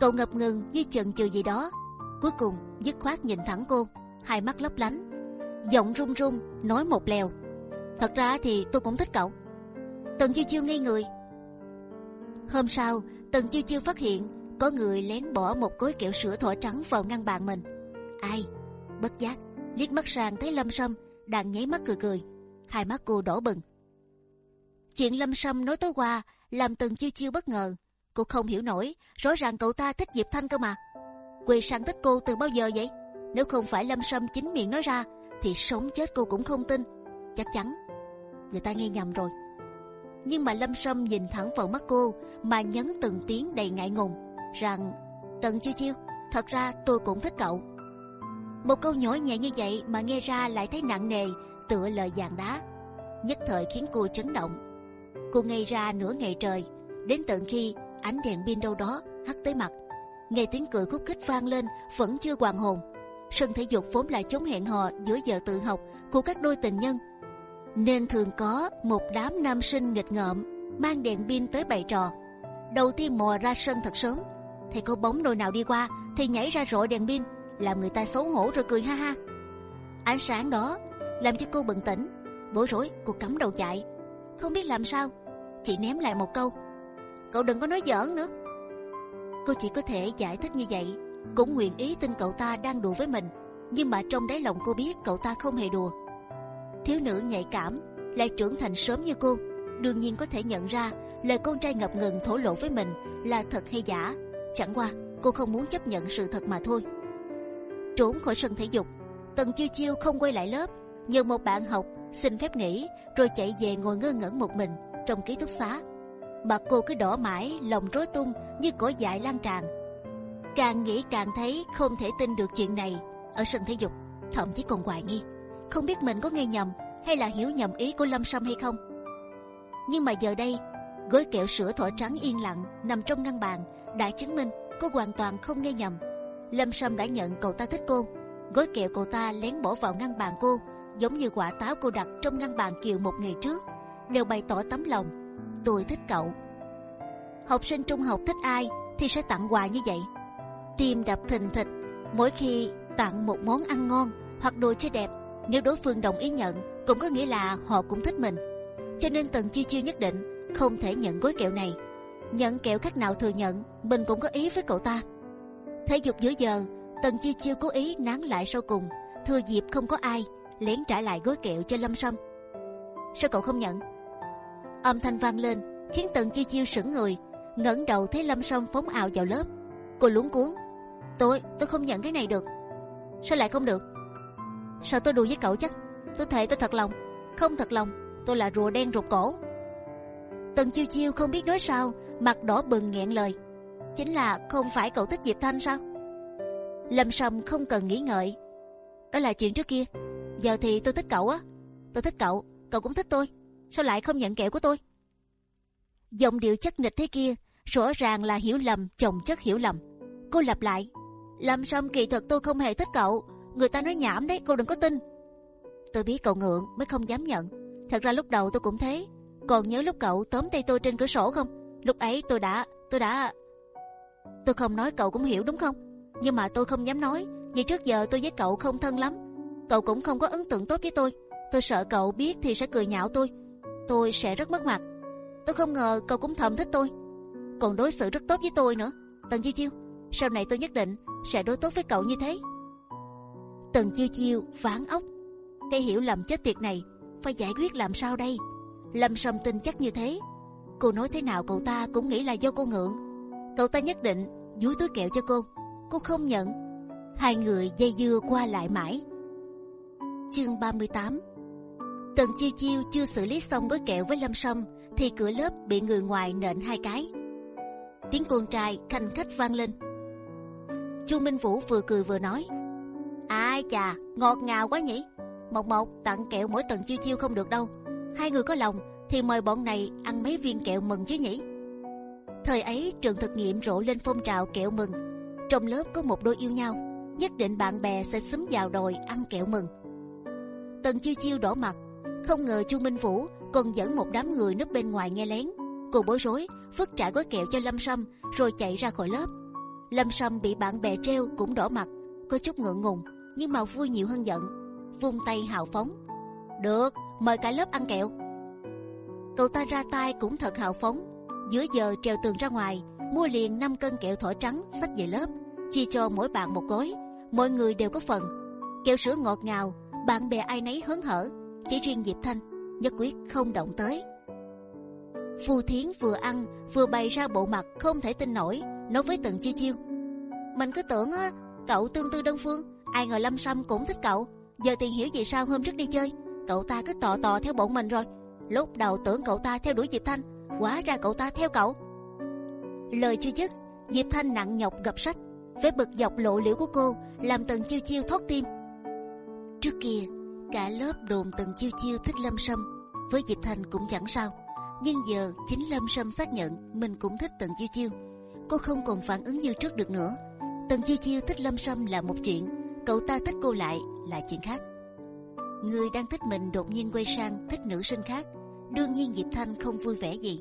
cậu ngập ngừng như chần chừ gì đó cuối cùng dứt khoát nhìn thẳng cô hai mắt lấp lánh giọng run run nói một lèo. Thật ra thì tôi cũng thích cậu. Tần chiêu chiêu ngây người. Hôm sau tần chiêu chiêu phát hiện có người lén bỏ một cối kẹo sữa thỏ trắng vào ngăn bàn mình. Ai? Bất giác liếc mắt sang thấy lâm sâm đang nháy mắt cười cười. Hai mắt cô đỏ bừng. Chuyện Lâm Sâm nói tối qua làm Tần Chiêu Chiêu bất ngờ. Cô không hiểu nổi, rõ ràng cậu ta thích Diệp Thanh cơ mà. Quỳ sang thích cô từ bao giờ vậy? Nếu không phải Lâm Sâm chính miệng nói ra, thì sống chết cô cũng không tin. Chắc chắn, người ta nghe nhầm rồi. Nhưng mà Lâm Sâm nhìn thẳng vào mắt cô mà nhấn từng tiếng đầy ngại ngùng rằng Tần Chiêu Chiêu, thật ra tôi cũng thích cậu. Một câu nhỏ nhẹ như vậy mà nghe ra lại thấy nặng nề, tựa lời vàng đá. Nhất thời khiến cô chấn động cô ngây ra nửa ngày trời đến tận khi ánh đèn pin đâu đó hắt tới mặt nghe tiếng cười khúc khích vang lên vẫn chưa hoàn hồn sân thể dục vốn là chốn hẹn hò giữa giờ tự học của các đôi tình nhân. Nên thường có một đám nam sinh nghịch ngợm, mang đèn pin tới bày trò. Đầu tiên mò ra sân thật sớm, thì có bóng đôi nào đi qua, thì nhảy ra rọi đèn pin, làm người ta xấu hổ rồi cười ha ha. Ánh sáng đó làm cho cô bừng tỉnh, bối rối, cô cắm đầu chạy. Không biết làm sao, chị ném lại một câu, cậu đừng có nói giỡn nữa. Cô chỉ có thể giải thích như vậy cũng nguyện ý tin cậu ta đang đùa với mình nhưng mà trong đáy lòng cô biết cậu ta không hề đùa thiếu nữ nhạy cảm lại trưởng thành sớm như cô đương nhiên có thể nhận ra lời con trai ngập ngừng thổ lộ với mình là thật hay giả chẳng qua cô không muốn chấp nhận sự thật mà thôi trốn khỏi sân thể dục Tần chiêu chiêu không quay lại lớp, nhờ một bạn học xin phép nghỉ, rồi chạy về ngồi ngơ ngẩn một mình trong ký túc xá. Mặt cô cứ đỏ mãi, lòng rối tung như cỏ dại lan tràn. Càng nghĩ càng thấy không thể tin được chuyện này ở sân thể dục, thậm chí còn hoài nghi, không biết mình có nghe nhầm hay là hiểu nhầm ý của Lâm Sâm hay không. Nhưng mà giờ đây, gói kẹo sữa thỏ trắng yên lặng nằm trong ngăn bàn đã chứng minh cô hoàn toàn không nghe nhầm. Lâm Sâm đã nhận cậu ta thích cô, gói kẹo cậu ta lén bỏ vào ngăn bàn cô, giống như quả táo cô đặt trong ngăn bàn kiều một ngày trước, đều bày tỏ tấm lòng. Tôi thích cậu. Học sinh trung học thích ai thì sẽ tặng quà như vậy. Tim đập thình thịch mỗi khi tặng một món ăn ngon hoặc đồ chơi đẹp. Nếu đối phương đồng ý nhận, cũng có nghĩa là họ cũng thích mình. Cho nên Tần Chi Chiêu nhất định không thể nhận gói kẹo này. Nhận kẹo khác nào thừa nhận, mình cũng có ý với cậu ta. Thể dục giữa giờ, Tần Chiêu Chiêu cố ý nán lại sau cùng, thừa dịp không có ai, lén trả lại gói kẹo cho Lâm Sâm. Sao cậu không nhận? Âm thanh vang lên khiến Tần Chiêu Chiêu sững người, ngẩng đầu thấy Lâm Sâm phóng ào vào lớp. Cô luống cuống. Tôi, tôi không nhận cái này được. Sao lại không được? Sao tôi đùa với cậu chắc? Tôi thề tôi thật lòng. Không thật lòng, tôi là rùa đen rụt cổ. Tần Chiêu Chiêu không biết nói sao, mặt đỏ bừng nghẹn lời. Chính là không phải cậu thích Diệp Thanh sao? Lâm Sâm không cần nghĩ ngợi. Đó là chuyện trước kia. Giờ thì tôi thích cậu á. Tôi thích cậu, cậu cũng thích tôi. Sao lại không nhận kẹo của tôi? Giọng điệu chất nịch thế kia, rõ ràng là hiểu lầm chồng chất hiểu lầm. Cô lặp lại. Lâm Sâm kỳ thật tôi không hề thích cậu. Người ta nói nhảm đấy, cô đừng có tin. Tôi biết cậu ngượng mới không dám nhận. Thật ra lúc đầu tôi cũng thế. Còn nhớ lúc cậu tóm tay tôi trên cửa sổ không? Lúc ấy tôi đã, tôi đã... Tôi không nói cậu cũng hiểu đúng không? Nhưng mà tôi không dám nói. Vì trước giờ tôi với cậu không thân lắm. Cậu cũng không có ấn tượng tốt với tôi. Tôi sợ cậu biết thì sẽ cười nhạo tôi. Tôi sẽ rất mất mặt. Tôi không ngờ cậu cũng thầm thích tôi. Còn đối xử rất tốt với tôi nữa. Tần Chiêu Chiêu, sau này tôi nhất định sẽ đối tốt với cậu như thế. Tần Chiêu Chiêu ván ốc. Cái hiểu lầm chết tiệt này, phải giải quyết làm sao đây? Lâm Sâm tin chắc như thế. Cô nói thế nào cậu ta cũng nghĩ là do cô ngượng. Cậu ta nhất định dúi túi kẹo cho cô. Cô không nhận. Hai người dây dưa qua lại mãi. Chương 38 Tần chiêu chiêu chưa xử lý xong gói kẹo với Lâm Sâm thì cửa lớp bị người ngoài nện hai cái. Tiếng con trai khanh khách vang lên. Chu Minh Vũ vừa cười vừa nói: Ai chà, ngọt ngào quá nhỉ. Mộc Mộc tặng kẹo mỗi tuần chiêu chiêu không được đâu. Hai người có lòng thì mời bọn này ăn mấy viên kẹo mừng chứ nhỉ. Thời ấy trường thực nghiệm rộ lên phong trào kẹo mừng. Trong lớp có một đôi yêu nhau, nhất định bạn bè sẽ xúm vào đồi ăn kẹo mừng. Tần chiêu chiêu đỏ mặt, không ngờ chu Minh Vũ còn dẫn một đám người núp bên ngoài nghe lén. Cô bối rối, vứt trả gói kẹo cho Lâm Sâm rồi chạy ra khỏi lớp. Lâm Sâm bị bạn bè treo cũng đỏ mặt, có chút ngượng ngùng nhưng mà vui nhiều hơn giận. Vung tay hào phóng. Được, mời cả lớp ăn kẹo. Cậu ta ra tay cũng thật hào phóng. Giữa giờ trèo tường ra ngoài, mua liền 5 cân kẹo thỏi trắng xách về lớp, chia cho mỗi bạn một gói. Mọi người đều có phần. Kẹo sữa ngọt ngào, bạn bè ai nấy hớn hở. Chỉ riêng Diệp Thanh nhất quyết không động tới. Phù Thiến vừa ăn vừa bày ra bộ mặt không thể tin nổi, nói với Tần Chiêu Chiêu: mình cứ tưởng á, cậu tương tư đơn phương, ai ngờ Lâm Sâm cũng thích cậu. Giờ tiền hiểu gì sao hôm trước đi chơi, cậu ta cứ tò tò theo bọn mình rồi. Lúc đầu tưởng cậu ta theo đuổi Diệp Thanh, quá ra cậu ta theo cậu. Lời chưa dứt, Diệp Thanh nặng nhọc gập sách, vẻ bực dọc lộ liễu của cô làm Tần Chiêu Chiêu thoát tim. Trước kia, cả lớp đồn Tần Chiêu Chiêu thích Lâm Sâm, với Diệp Thanh cũng chẳng sao. Nhưng giờ chính Lâm Sâm xác nhận mình cũng thích Tần Chiêu Chiêu, cô không còn phản ứng như trước được nữa. Tần Chiêu Chiêu thích Lâm Sâm là một chuyện, cậu ta thích cô lại là chuyện khác. Người đang thích mình đột nhiên quay sang thích nữ sinh khác, đương nhiên Diệp Thanh không vui vẻ gì.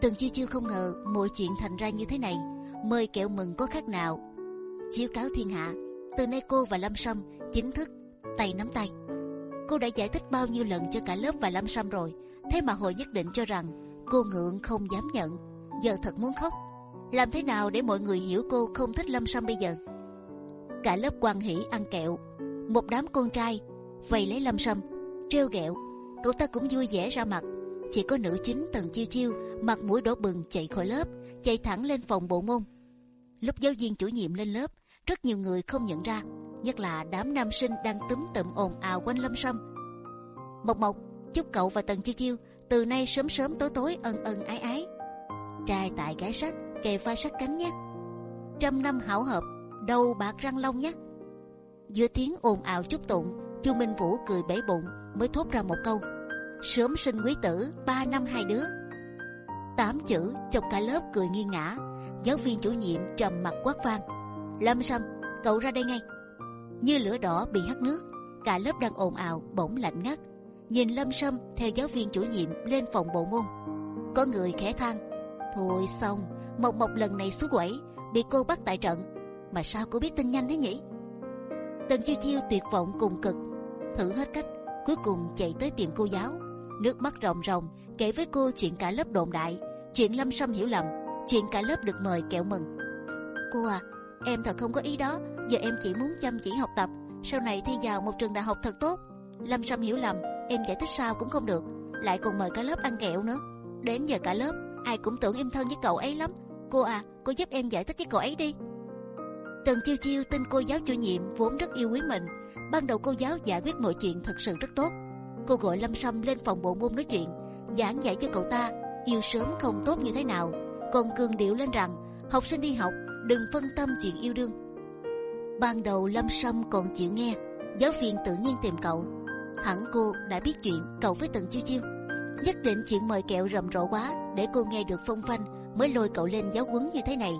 Tần Chiêu Chiêu không ngờ mọi chuyện thành ra như thế này, mời kẹo mừng có khác nào. Chiếu cáo thiên hạ, từ nay cô và Lâm Sâm chính thức tay nắm tay. Cô đã giải thích bao nhiêu lần cho cả lớp và Lâm Sâm rồi, thế mà hội nhất định cho rằng cô ngượng không dám nhận. Giờ thật muốn khóc. Làm thế nào để mọi người hiểu cô không thích Lâm Sâm bây giờ? Cả lớp quan hỷ ăn kẹo, một đám con trai vây lấy Lâm Sâm, treo ghẹo Cậu ta cũng vui vẻ ra mặt. Chỉ có nữ chính Tần Chiêu Chiêu mặt mũi đỏ bừng chạy khỏi lớp, chạy thẳng lên phòng bộ môn. Lúc giáo viên chủ nhiệm lên lớp, rất nhiều người không nhận ra nhất là đám nam sinh đang túm tụm ồn ào quanh lâm sâm. Mộc Mộc chúc cậu và Tần Chiêu Chiêu từ nay sớm sớm tối tối ân ân ái ái, trai tại gái sách kề pha sát cánh nhé. Trăm năm hảo hợp, đầu bạc răng long nhé. Giữa tiếng ồn ào chúc tụng, Chu Minh Vũ cười bể bụng mới thốt ra một câu: sớm sinh quý tử, ba năm hai đứa. Tám chữ chọc cả lớp cười nghiêng ngã. Giáo viên chủ nhiệm trầm mặt quát vang: Lâm Sâm, cậu ra đây ngay! Như lửa đỏ bị hắt nước, cả lớp đang ồn ào bỗng lạnh ngắt. Nhìn Lâm Sâm theo giáo viên chủ nhiệm lên phòng bộ môn, có người khẽ than: Thôi xong, Mộc Mộc lần này xuống quẩy, bị cô bắt tại trận. Mà sao cô biết tin nhanh thế nhỉ? Tần chiêu chiêu tuyệt vọng cùng cực, thử hết cách, cuối cùng chạy tới tìm cô giáo, nước mắt ròng ròng kể với cô chuyện cả lớp đồn đại, chuyện Lâm Sâm hiểu lầm, chuyện cả lớp được mời kẹo mừng. Cô à, em thật không có ý đó, giờ em chỉ muốn chăm chỉ học tập, sau này thi vào một trường đại học thật tốt. Lâm Sâm hiểu lầm, em giải thích sao cũng không được, lại còn mời cả lớp ăn kẹo nữa. Đến giờ cả lớp ai cũng tưởng em thân với cậu ấy lắm. Cô à, cô giúp em giải thích với cậu ấy đi. Tần chiêu chiêu tin cô giáo chủ nhiệm vốn rất yêu quý mình. Ban đầu cô giáo giải quyết mọi chuyện thật sự rất tốt. Cô gọi Lâm Sâm lên phòng bộ môn nói chuyện, giảng giải cho cậu ta yêu sớm không tốt như thế nào, còn cường điệu lên rằng học sinh đi học đừng phân tâm chuyện yêu đương. Ban đầu Lâm Sâm còn chịu nghe, giáo viên tự nhiên tìm cậu. Hẳn cô đã biết chuyện cậu với Tần chiêu chiêu nhất định chuyện mời kẹo rầm rộ quá để cô nghe được phong phanh mới lôi cậu lên giáo huấn như thế này.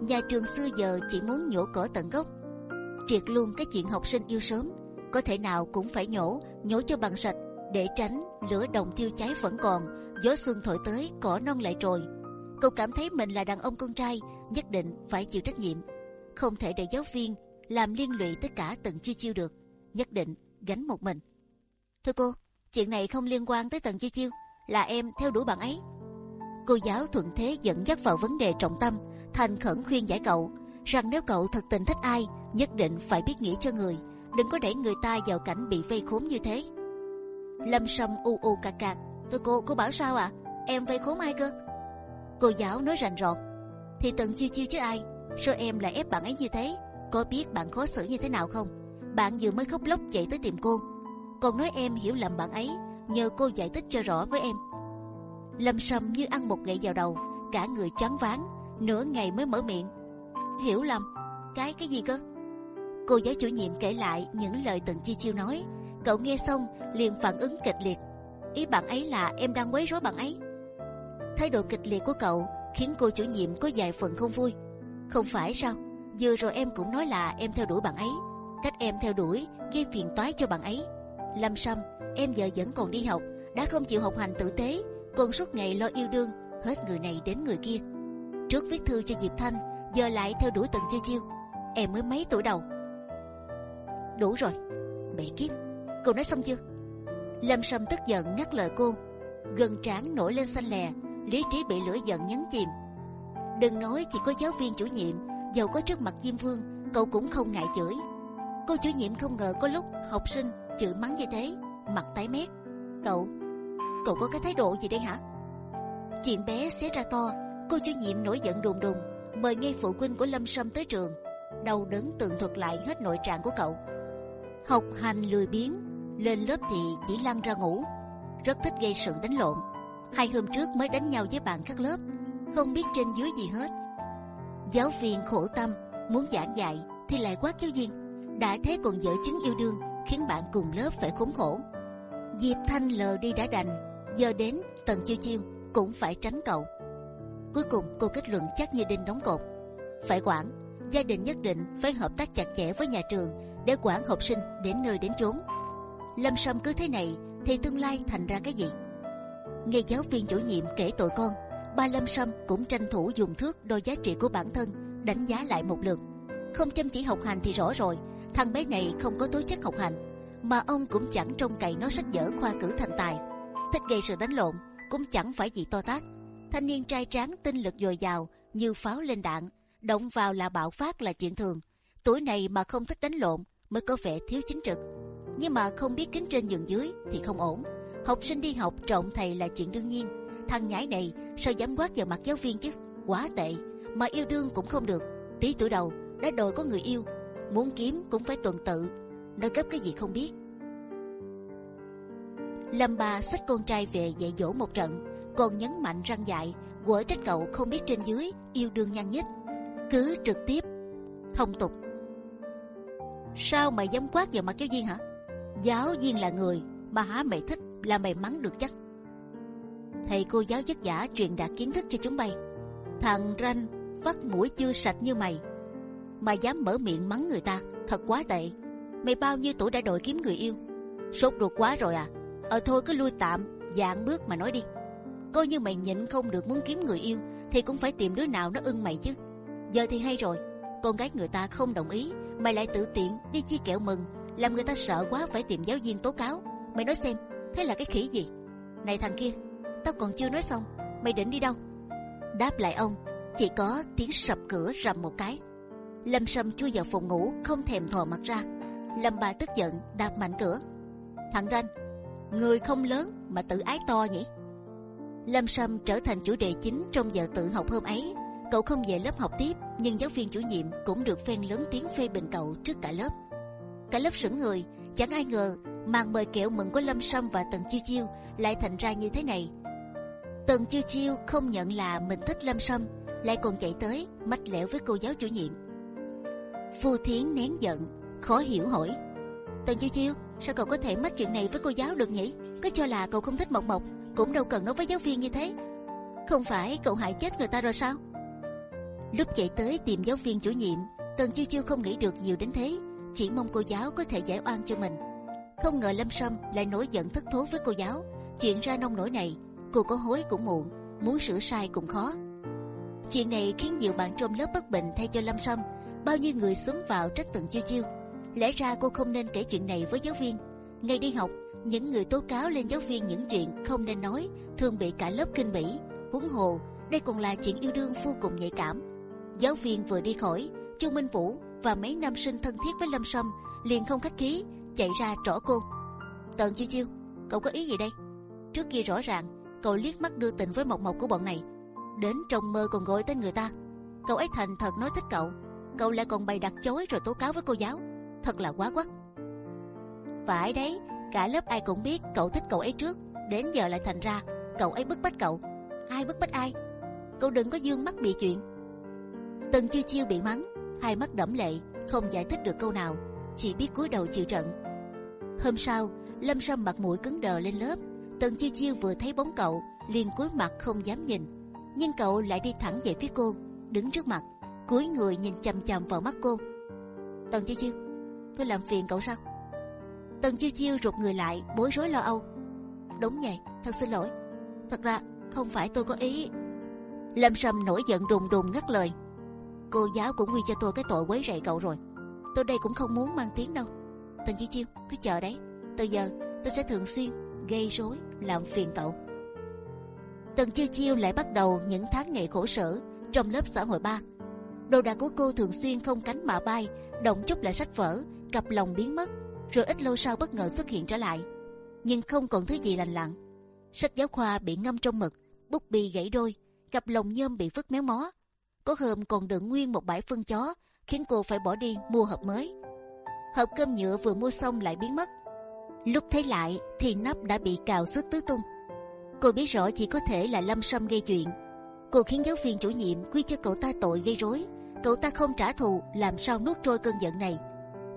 Nhà trường xưa giờ chỉ muốn nhổ cỏ tận gốc, triệt luôn cái chuyện học sinh yêu sớm, có thể nào cũng phải nhổ, nhổ cho bằng sạch để tránh lửa đồng thiêu cháy vẫn còn, gió xuân thổi tới cỏ non lại trồi. cậu cảm thấy mình là đàn ông con trai, nhất định phải chịu trách nhiệm, không thể để giáo viên làm liên lụy tất cả tận chiêu chiêu được, nhất định gánh một mình. Thưa cô, chuyện này không liên quan tới tận chiêu chiêu là em theo đuổi bạn ấy cô giáo thuận thế dẫn dắt vào vấn đề trọng tâm, thành khẩn khuyên giải cậu, rằng nếu cậu thật tình thích ai, nhất định phải biết nghĩ cho người, đừng có để người ta vào cảnh bị vây khốn như thế. Lâm sâm u u cà cà thưa cô cô bảo sao ạ? À? em vây khốn ai cơ? Cô giáo nói rành rọt, thì tần chiêu chiêu chứ ai, sao em lại ép bạn ấy như thế? Có biết bạn khó xử như thế nào không? Bạn vừa mới khóc lóc chạy tới tìm cô. Còn nói em hiểu lầm bạn ấy, nhờ cô giải thích cho rõ với em lâm sâm như ăn một gậy vào đầu cả người choáng váng nửa ngày mới mở miệng. Hiểu lầm cái cái gì cơ? Cô giáo chủ nhiệm kể lại những lời từng chi chiêu nói. Cậu nghe xong liền phản ứng kịch liệt. Ý bạn ấy là em đang quấy rối bạn ấy. Thái độ kịch liệt của cậu khiến cô chủ nhiệm có vài phần không vui. Không phải sao? Vừa rồi em cũng nói là em theo đuổi bạn ấy. Cách em theo đuổi gây phiền toái cho bạn ấy. Lâm Sâm, em giờ vẫn còn đi học, đã không chịu học hành tử tế, còn suốt ngày lo yêu đương, hết người này đến người kia. Trước viết thư cho Diệp Thanh, giờ lại theo đuổi Tần Chiêu Chiêu. Em mới mấy tuổi đầu. Đủ rồi, mẹ kiếp, cô nói xong chưa? Lâm Sâm tức giận ngắt lời cô, gần trán nổi lên xanh lè, lý trí bị lửa giận nhấn chìm. Đừng nói chỉ có giáo viên chủ nhiệm, dầu có trước mặt Diêm Vương, cậu cũng không ngại chửi. Cô chủ nhiệm không ngờ có lúc học sinh chửi mắng như thế mặt tái mét cậu cậu có cái thái độ gì đây hả? Chuyện bé xé ra to cô chủ nhiệm nổi giận đùng đùng mời ngay phụ huynh của lâm sâm tới trường đau đớn tường thuật lại hết nội trạng của cậu. Học hành lười biếng lên lớp thì chỉ lăn ra ngủ rất thích gây sự đánh lộn. Hai hôm trước mới đánh nhau với bạn khác lớp không biết trên dưới gì hết. Giáo viên khổ tâm muốn giảng dạy thì lại quát giáo viên đã thế còn dở chứng yêu đương khiến bạn cùng lớp phải khốn khổ. Diệp Thanh lờ đi đã đành, giờ đến Tần Chiêu Chiêu cũng phải tránh cậu. Cuối cùng cô kết luận chắc như đinh đóng cột, phải quản, gia đình nhất định phải hợp tác chặt chẽ với nhà trường để quản học sinh đến nơi đến chốn. Lâm Sâm cứ thế này thì tương lai thành ra cái gì? Nghe giáo viên chủ nhiệm kể tội con, ba Lâm Sâm cũng tranh thủ dùng thước đo giá trị của bản thân đánh giá lại một lượt. Không chăm chỉ học hành thì rõ rồi thằng bé này không có tố chất học hành mà ông cũng chẳng trông cậy nó sách vở khoa cử thành tài thích gây sự đánh lộn, cũng chẳng phải gì to tát. Thanh niên trai tráng tinh lực dồi dào, như pháo lên đạn, động vào là bạo phát là chuyện thường. Tuổi này mà không thích đánh lộn, mới có vẻ thiếu chính trực. Nhưng mà không biết kính trên nhường dưới thì không ổn. Học sinh đi học trộm thầy là chuyện đương nhiên. Thằng nhãi này, sao dám quát vào mặt giáo viên chứ? Quá tệ, mà yêu đương cũng không được. Tí tuổi đầu, đã đòi có người yêu. Muốn kiếm cũng phải tuần tự. Nói gấp cái gì không biết lâm ba xách con trai về dạy dỗ một trận. Còn nhấn mạnh răng dạy quở trách cậu không biết trên dưới, yêu đương nhăn nhít. Cứ trực tiếp, thông tục. Sao mày dám quát vào mặt giáo viên hả? Giáo viên là người mà há mày thích là mày mắng được chắc. Thầy cô giáo vất vả truyền đạt kiến thức cho chúng bay. Thằng ranh vắt mũi chưa sạch như mày. Mà dám mở miệng mắng người ta, thật quá tệ. Mày bao nhiêu tuổi đã đội kiếm người yêu? Sốt ruột quá rồi à? Ờ thôi cứ lui tạm dạng bước mà nói đi. Coi như mày nhịn không được muốn kiếm người yêu, thì cũng phải tìm đứa nào nó ưng mày chứ. Giờ thì hay rồi, con gái người ta không đồng ý, mày lại tự tiện đi chia kẹo mừng, làm người ta sợ quá phải tìm giáo viên tố cáo. Mày nói xem, thế là cái khỉ gì? Này thằng kia, tao còn chưa nói xong, mày định đi đâu? Đáp lại ông, chỉ có tiếng sập cửa rầm một cái. Lâm sâm chui vào phòng ngủ, không thèm thò mặt ra. Lâm bà tức giận, đạp mạnh cửa. Thằng ranh người không lớn mà tự ái to nhỉ? Lâm sâm trở thành chủ đề chính trong giờ tự học hôm ấy. Cậu không về lớp học tiếp nhưng giáo viên chủ nhiệm cũng được phen lớn tiếng phê bình cậu trước cả lớp. Cả lớp sững người chẳng ai ngờ màn mời kẹo mừng của lâm sâm và tần chiêu chiêu lại thành ra như thế này. Tần chiêu chiêu không nhận là mình thích lâm sâm lại còn chạy tới mách lẻo với cô giáo chủ nhiệm. Phu Thiến nén giận, khó hiểu hỏi. Tần Chiêu Chiêu, sao cậu có thể mách chuyện này với cô giáo được nhỉ? Cứ cho là cậu không thích Mộc Mộc, cũng đâu cần nói với giáo viên như thế. Không phải cậu hại chết người ta rồi sao? Lúc chạy tới tìm giáo viên chủ nhiệm, Tần Chiêu Chiêu không nghĩ được nhiều đến thế, chỉ mong cô giáo có thể giải oan cho mình. Không ngờ Lâm Sâm lại nổi giận thất thố với cô giáo. Chuyện ra nông nổi này, cô có hối cũng muộn, muốn sửa sai cũng khó. Chuyện này khiến nhiều bạn trong lớp bất bình thay cho Lâm Sâm bao nhiêu người xúm vào trách tần chiêu chiêu lẽ ra cô không nên kể chuyện này với giáo viên. Ngày đi học, những người tố cáo lên giáo viên những chuyện không nên nói thường bị cả lớp kinh bỉ, huống hồ, đây còn là chuyện yêu đương vô cùng nhạy cảm. Giáo viên vừa đi khỏi, chu minh vũ và mấy nam sinh thân thiết với lâm sâm liền không khách khí, chạy ra trỏ cô. Tần chiêu chiêu, cậu có ý gì đây? Trước kia rõ ràng, cậu liếc mắt đưa tình với mộc mộc của bọn này. Đến trong mơ còn gọi tên người ta. Cậu ấy thành thật nói thích cậu. Cậu lại còn bày đặt chối rồi tố cáo với cô giáo thật là quá quắt phải đấy cả lớp ai cũng biết cậu thích cậu ấy trước đến giờ lại thành ra cậu ấy bức bách cậu. Ai bức bách ai? Cậu đừng có dương mắt bị chuyện. Tần chiêu chiêu bị mắng hai mắt đẫm lệ không giải thích được câu nào chỉ biết cúi đầu chịu trận. Hôm sau lâm sâm mặt mũi cứng đờ lên lớp tần chiêu chiêu vừa thấy bóng cậu liền cúi mặt không dám nhìn. Nhưng cậu lại đi thẳng về phía cô đứng trước mặt cúi người nhìn chằm chằm vào mắt cô. Tần chiêu chiêu, tôi làm phiền cậu sao? Tần chiêu chiêu rụt người lại, bối rối lo âu. Đúng vậy, thật xin lỗi. Thật ra không phải tôi có ý. Lâm Sâm nổi giận đùng đùng ngắt lời. Cô giáo cũng quy cho tôi cái tội quấy rầy cậu rồi. Tôi đây cũng không muốn mang tiếng đâu. Tần chiêu chiêu, cứ chờ đấy. Từ giờ tôi sẽ thường xuyên gây rối, làm phiền cậu. Tần chiêu chiêu lại bắt đầu những tháng ngày khổ sở trong lớp xã hội ba đồ đạc của cô thường xuyên không cánh mà bay động chút là sách vở cặp lòng biến mất, rồi ít lâu sau bất ngờ xuất hiện trở lại. Nhưng không còn thứ gì lành lặn. Sách giáo khoa bị ngâm trong mực, bút bi gãy đôi, cặp lồng nhôm bị vứt méo mó. Có hôm còn đựng nguyên một bãi phân chó, khiến cô phải bỏ đi mua hộp mới. Hộp cơm nhựa vừa mua xong lại biến mất. Lúc thấy lại thì nắp đã bị cào xước tứ tung. Cô biết rõ chỉ có thể là lâm sâm gây chuyện. Cô khiến giáo viên chủ nhiệm quy cho cậu ta tội gây rối. Cậu ta không trả thù, làm sao nuốt trôi cơn giận này?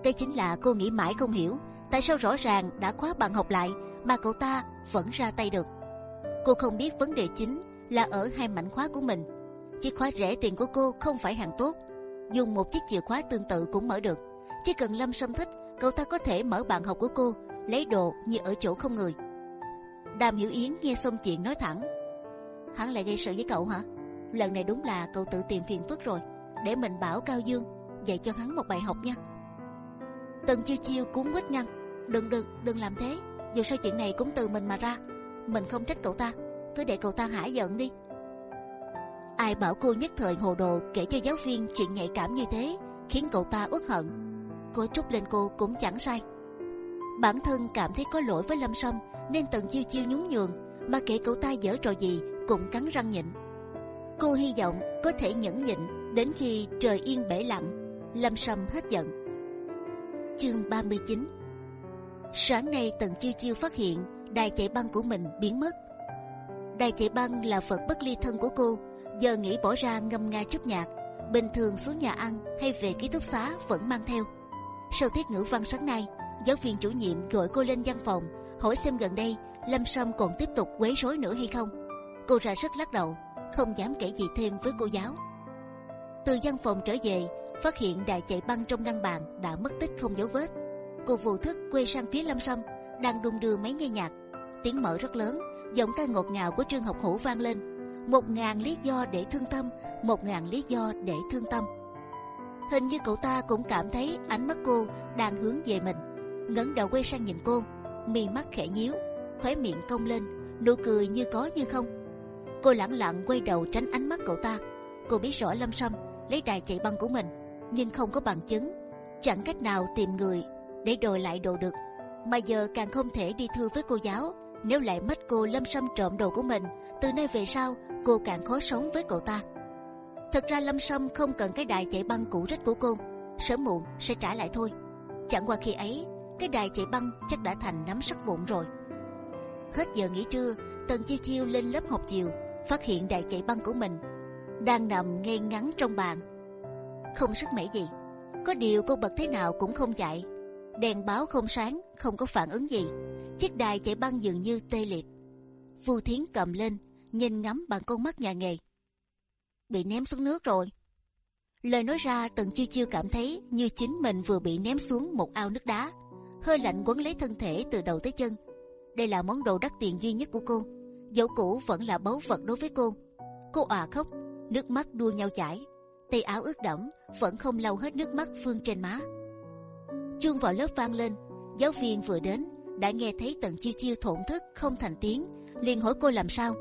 Đây chính là cô nghĩ mãi không hiểu, tại sao rõ ràng đã khóa bằng học lại mà cậu ta vẫn ra tay được. Cô không biết vấn đề chính là ở hai mảnh khóa của mình. Chiếc khóa rẻ tiền của cô không phải hàng tốt, dùng một chiếc chìa khóa tương tự cũng mở được. Chỉ cần lâm sâm thích, cậu ta có thể mở bàn học của cô, lấy đồ như ở chỗ không người. Đàm hiểu yến nghe xong chuyện nói thẳng, hắn lại gây sự với cậu hả? Lần này đúng là cậu tự tìm phiền phức rồi, để mình bảo cao dương dạy cho hắn một bài học nha tần chiêu chiêu cuốn quýt ngăn. Đừng đừng đừng làm thế. Dù sao chuyện này cũng từ mình mà ra. Mình không trách cậu ta. Cứ để cậu ta hả giận đi. Ai bảo cô nhất thời hồ đồ kể cho giáo viên chuyện nhạy cảm như thế, khiến cậu ta uất hận. Cô trúc lên cô cũng chẳng sai. Bản thân cảm thấy có lỗi với lâm sâm, nên tần chiêu chiêu nhún nhường, mà kể cậu ta dở trò gì cũng cắn răng nhịn. Cô hy vọng có thể nhẫn nhịn đến khi trời yên bể lặng, lâm sâm hết giận. Chương 39 Sáng nay Tần Chiêu Chiêu phát hiện đài chạy băng của mình biến mất. Đài chạy băng là Phật bất ly thân của cô, giờ nghĩ bỏ ra ngâm nga chút nhạc. Bình thường xuống nhà ăn hay về ký túc xá vẫn mang theo. Sau tiết ngữ văn sáng nay, giáo viên chủ nhiệm gọi cô lên văn phòng hỏi xem gần đây Lâm Sâm còn tiếp tục quấy rối nữa hay không. Cô ra sức lắc đầu, không dám kể gì thêm với cô giáo. Từ văn phòng trở về, phát hiện đài chạy băng trong ngăn bàn đã mất tích không dấu vết. Cô vô thức quay sang phía Lâm Sâm đang đung đưa máy nghe nhạc, tiếng mở rất lớn, giọng ca ngọt ngào của Trương Học Hữu vang lên. Một ngàn lý do để thương tâm, một ngàn lý do để thương tâm. Hình như cậu ta cũng cảm thấy ánh mắt cô đang hướng về mình, ngẩng đầu quay sang nhìn cô, mi mắt khẽ nhíu, khóe miệng cong lên, nụ cười như có như không. Cô lẳng lặng quay đầu tránh ánh mắt cậu ta. Cô biết rõ Lâm Sâm lấy đài chạy băng của mình, nhưng không có bằng chứng, chẳng cách nào tìm người để đòi lại đồ được. Mà giờ càng không thể đi thưa với cô giáo. Nếu lại mất cô Lâm Sâm trộm đồ của mình, từ nay về sau cô càng khó sống với cậu ta. Thật ra Lâm Sâm không cần cái đài chạy băng cũ rích của cô, sớm muộn sẽ trả lại thôi. Chẳng qua khi ấy, cái đài chạy băng chắc đã thành nắm sắt vụn rồi. Hết giờ nghỉ trưa, Tần Chiêu Chiêu lên lớp học chiều, phát hiện đài chạy băng của mình đang nằm ngay ngắn trong bàn, không sức mẻ gì. Có điều cô bật thế nào cũng không chạy, đèn báo không sáng, không có phản ứng gì. Chiếc đài chạy băng dường như tê liệt. Vu Thiến cầm lên, nhìn ngắm bằng con mắt nhà nghề. Bị ném xuống nước rồi. Lời nói ra Tần Chiêu Chiêu cảm thấy như chính mình vừa bị ném xuống một ao nước đá, hơi lạnh quấn lấy thân thể từ đầu tới chân. Đây là món đồ đắt tiền duy nhất của cô, dẫu cũ vẫn là báu vật đối với cô. Cô òa khóc, nước mắt đua nhau chảy, tay áo ướt đẫm vẫn không lau hết nước mắt phương trên má. Chuông vào lớp vang lên, giáo viên vừa đến đã nghe thấy tận chiêu chiêu thổn thức không thành tiếng, liền hỏi cô làm sao.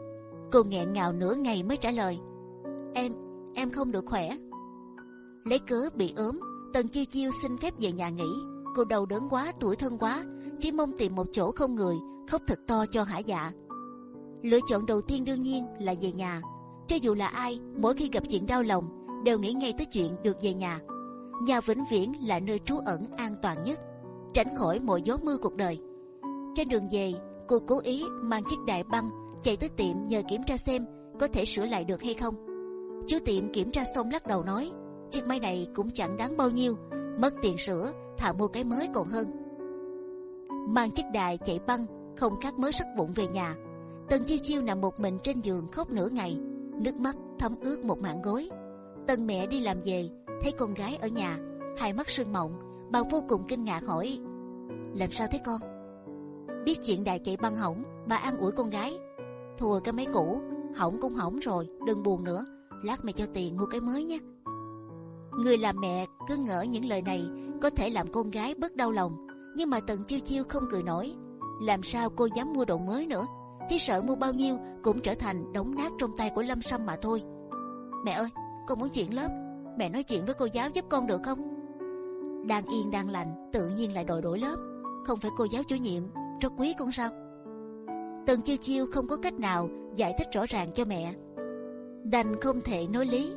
Cô nghẹn ngào nửa ngày mới trả lời: em em không được khỏe. Lấy cớ bị ốm, tần chiêu chiêu xin phép về nhà nghỉ. Cô đầu đớn quá, tuổi thân quá, chỉ mong tìm một chỗ không người, khóc thật to cho hả dạ. Lựa chọn đầu tiên đương nhiên là về nhà. Cho dù là ai, mỗi khi gặp chuyện đau lòng, đều nghĩ ngay tới chuyện được về nhà. Nhà vĩnh viễn là nơi trú ẩn an toàn nhất, tránh khỏi mọi gió mưa cuộc đời. Trên đường về, cô cố ý mang chiếc đại băng chạy tới tiệm nhờ kiểm tra xem có thể sửa lại được hay không. Chú tiệm kiểm tra xong lắc đầu nói, chiếc máy này cũng chẳng đáng bao nhiêu, mất tiền sửa, thà mua cái mới còn hơn. Mang chiếc đài chạy băng không khác mới sắt bụng về nhà. Tần chiêu chiêu nằm một mình trên giường khóc nửa ngày, nước mắt thấm ướt một mảng gối. Tần mẹ đi làm về thấy con gái ở nhà, hai mắt sưng mộng, bà vô cùng kinh ngạc hỏi: làm sao thế con? Biết chuyện đài chạy băng hỏng, bà an ủi con gái: thua cái máy cũ, hỏng cũng hỏng rồi, đừng buồn nữa, lát mẹ cho tiền mua cái mới nhé. Người làm mẹ cứ ngỡ những lời này có thể làm con gái bớt đau lòng, nhưng mà tần chiêu chiêu không cười nổi. Làm sao cô dám mua đồ mới nữa? Chỉ sợ mua bao nhiêu cũng trở thành đống nát trong tay của Lâm Sâm mà thôi. Mẹ ơi, con muốn chuyển lớp, mẹ nói chuyện với cô giáo giúp con được không? Đang yên đang lành, tự nhiên lại đòi đổi lớp. Không phải cô giáo chủ nhiệm rất quý con sao? Tần chiêu chiêu không có cách nào giải thích rõ ràng cho mẹ, đành không thể nói lý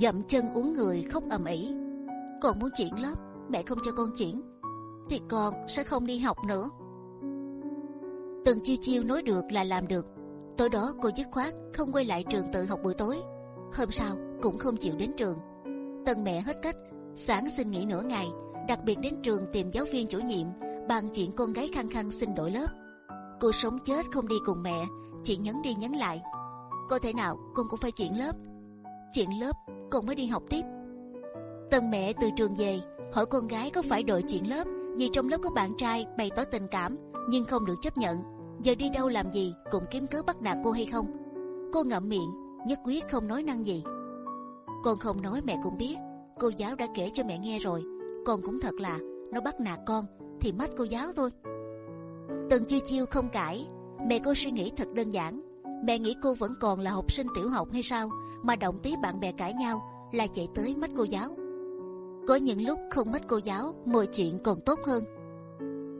dậm chân uống người khóc ầm ĩ. Con muốn chuyển lớp, mẹ không cho con chuyển, thì con sẽ không đi học nữa. Tần chiêu chiêu nói được là làm được. Tối đó cô dứt khoát không quay lại trường tự học buổi tối. Hôm sau cũng không chịu đến trường. Tần mẹ hết cách, sáng xin nghỉ nửa ngày, đặc biệt đến trường tìm giáo viên chủ nhiệm bàn chuyện con gái khăng khăng xin đổi lớp. Cô sống chết không đi cùng mẹ, chỉ nhấn đi nhấn lại. Có thể nào con cũng phải chuyển lớp. Chuyển lớp con mới đi học tiếp. Tần mẹ từ trường về hỏi con gái có phải đổi chuyển lớp vì trong lớp có bạn trai bày tỏ tình cảm nhưng không được chấp nhận. Giờ đi đâu làm gì cũng kiếm cớ bắt nạt cô hay không? Cô ngậm miệng nhất quyết không nói năng gì. Con không nói mẹ cũng biết. Cô giáo đã kể cho mẹ nghe rồi. Con cũng thật là nó bắt nạt con thì mất cô giáo thôi. Tần chiêu chiêu không cãi. Mẹ cô suy nghĩ thật đơn giản. Mẹ nghĩ cô vẫn còn là học sinh tiểu học hay sao mà động tí bạn bè cãi nhau là chạy tới mất cô giáo. Có những lúc không mất cô giáo, mọi chuyện còn tốt hơn.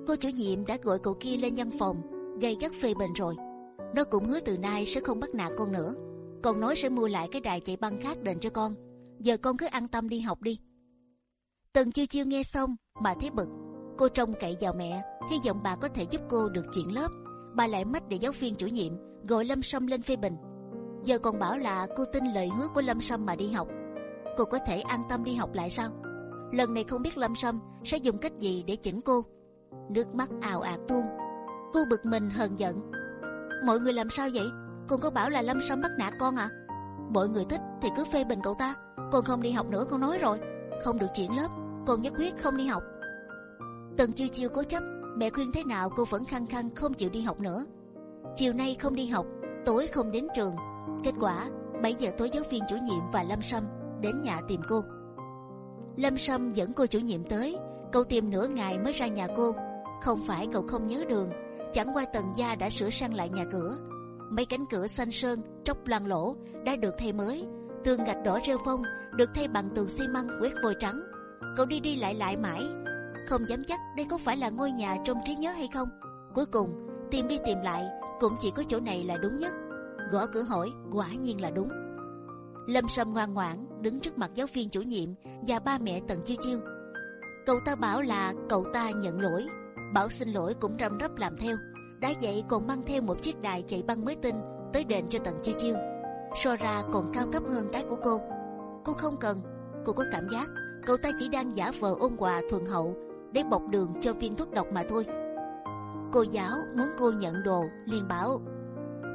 Cô chủ nhiệm đã gọi cậu kia lên văn phòng, gây gắt phê bình rồi. Nó cũng hứa từ nay sẽ không bắt nạt con nữa con nói sẽ mua lại cái đài chạy băng khác đền cho con. Giờ con cứ an tâm đi học đi. Tần chiêu chiêu nghe xong, mà thấy bực. Cô trông cậy vào mẹ, hy vọng bà có thể giúp cô được chuyển lớp. Bà lại mách để giáo viên chủ nhiệm gọi Lâm Sâm lên phê bình. Giờ còn bảo là cô tin lời hứa của Lâm Sâm mà đi học. Cô có thể an tâm đi học lại sao? Lần này không biết Lâm Sâm sẽ dùng cách gì để chỉnh cô. Nước mắt ào ạt tuôn. Cô bực mình hờn giận. Mọi người làm sao vậy? Con có bảo là Lâm Sâm bắt nạt con à? Mọi người thích thì cứ phê bình cậu ta. Con không đi học nữa con nói rồi. Không được chuyển lớp. Con nhất quyết không đi học. Tần chiêu chiêu cố chấp. Mẹ khuyên thế nào cô vẫn khăng khăng không chịu đi học nữa. Chiều nay không đi học, tối không đến trường. Kết quả 7 giờ tối giáo viên chủ nhiệm và Lâm Sâm đến nhà tìm cô. Lâm Sâm dẫn cô chủ nhiệm tới, cậu tìm nửa ngày mới ra nhà cô. Không phải cậu không nhớ đường, chẳng qua tần gia đã sửa sang lại nhà cửa. Mấy cánh cửa xanh sơn, tróc loang lỗ đã được thay mới, tường gạch đỏ rêu phong được thay bằng tường xi măng quét vôi trắng. Cậu đi đi lại lại mãi, không dám chắc đây có phải là ngôi nhà trong trí nhớ hay không. Cuối cùng tìm đi tìm lại cũng chỉ có chỗ này là đúng nhất. Gõ cửa hỏi, quả nhiên là đúng. Lâm Sâm ngoan ngoãn đứng trước mặt giáo viên chủ nhiệm và ba mẹ Tần Chiêu Chiêu. Cậu ta bảo là cậu ta nhận lỗi, bảo xin lỗi cũng răm rắp làm theo đã vậy còn mang theo một chiếc đài chạy băng mới tinh tới đền cho tận Chiêu Chiêu. So ra còn cao cấp hơn cái của cô. Cô không cần, cô có cảm giác cậu ta chỉ đang giả vờ ôn hòa thuần hậu để bọc đường cho viên thuốc độc mà thôi. Cô giáo muốn cô nhận đồ liền bảo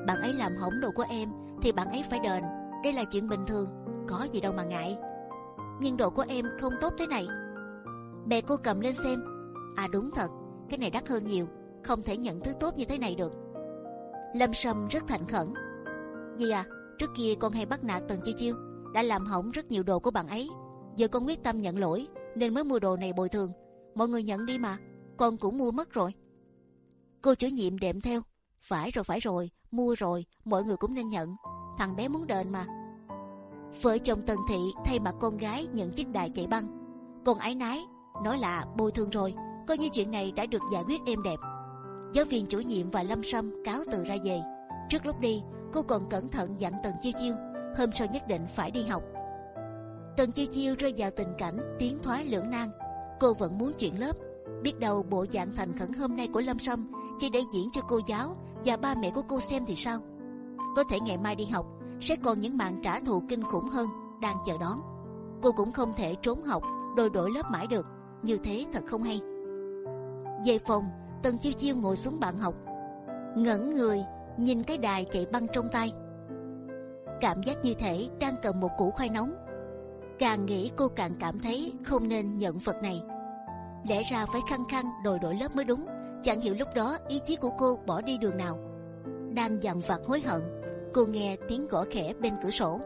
bạn ấy làm hỏng đồ của em thì bạn ấy phải đền đây là chuyện bình thường có gì đâu mà ngại nhưng đồ của em không tốt thế này mẹ cô cầm lên xem à đúng thật cái này đắt hơn nhiều không thể nhận thứ tốt như thế này được. Lâm sâm rất thành khẩn. Dì à trước kia con hay bắt nạt tần chiêu chiêu, đã làm hỏng rất nhiều đồ của bạn ấy. Giờ con quyết tâm nhận lỗi, nên mới mua đồ này bồi thường. Mọi người nhận đi mà, con cũng mua mất rồi. Cô chủ nhiệm đệm theo, phải rồi phải rồi, mua rồi, mọi người cũng nên nhận. Thằng bé muốn đền mà. Vợ chồng tần thị thay mặt con gái nhận chiếc đài chạy băng. Còn ái nái, nói là bồi thường rồi, coi như chuyện này đã được giải quyết êm đẹp giáo viên chủ nhiệm và lâm sâm cáo từ ra về. Trước lúc đi, cô còn cẩn thận dặn tần chiêu chiêu, hôm sau nhất định phải đi học. Tần chiêu chiêu rơi vào tình cảnh tiến thoái lưỡng nan. Cô vẫn muốn chuyển lớp. Biết đâu bộ dạng thành khẩn hôm nay của lâm sâm chỉ để diễn cho cô giáo và ba mẹ của cô xem thì sao? Có thể ngày mai đi học sẽ còn những màn trả thù kinh khủng hơn đang chờ đón. Cô cũng không thể trốn học, đôi đổi lớp mãi được. Như thế thật không hay. Về phòng tần chiêu chiêu ngồi xuống bàn học, ngẩn người, nhìn cái đài chạy băng trong tay. Cảm giác như thể đang cầm một củ khoai nóng. Càng nghĩ cô càng cảm thấy không nên nhận vật này. Lẽ ra phải khăng khăng đòi đổi lớp mới đúng, chẳng hiểu lúc đó ý chí của cô bỏ đi đường nào. Đang dằn vặt hối hận, cô nghe tiếng gõ khẽ bên cửa sổ.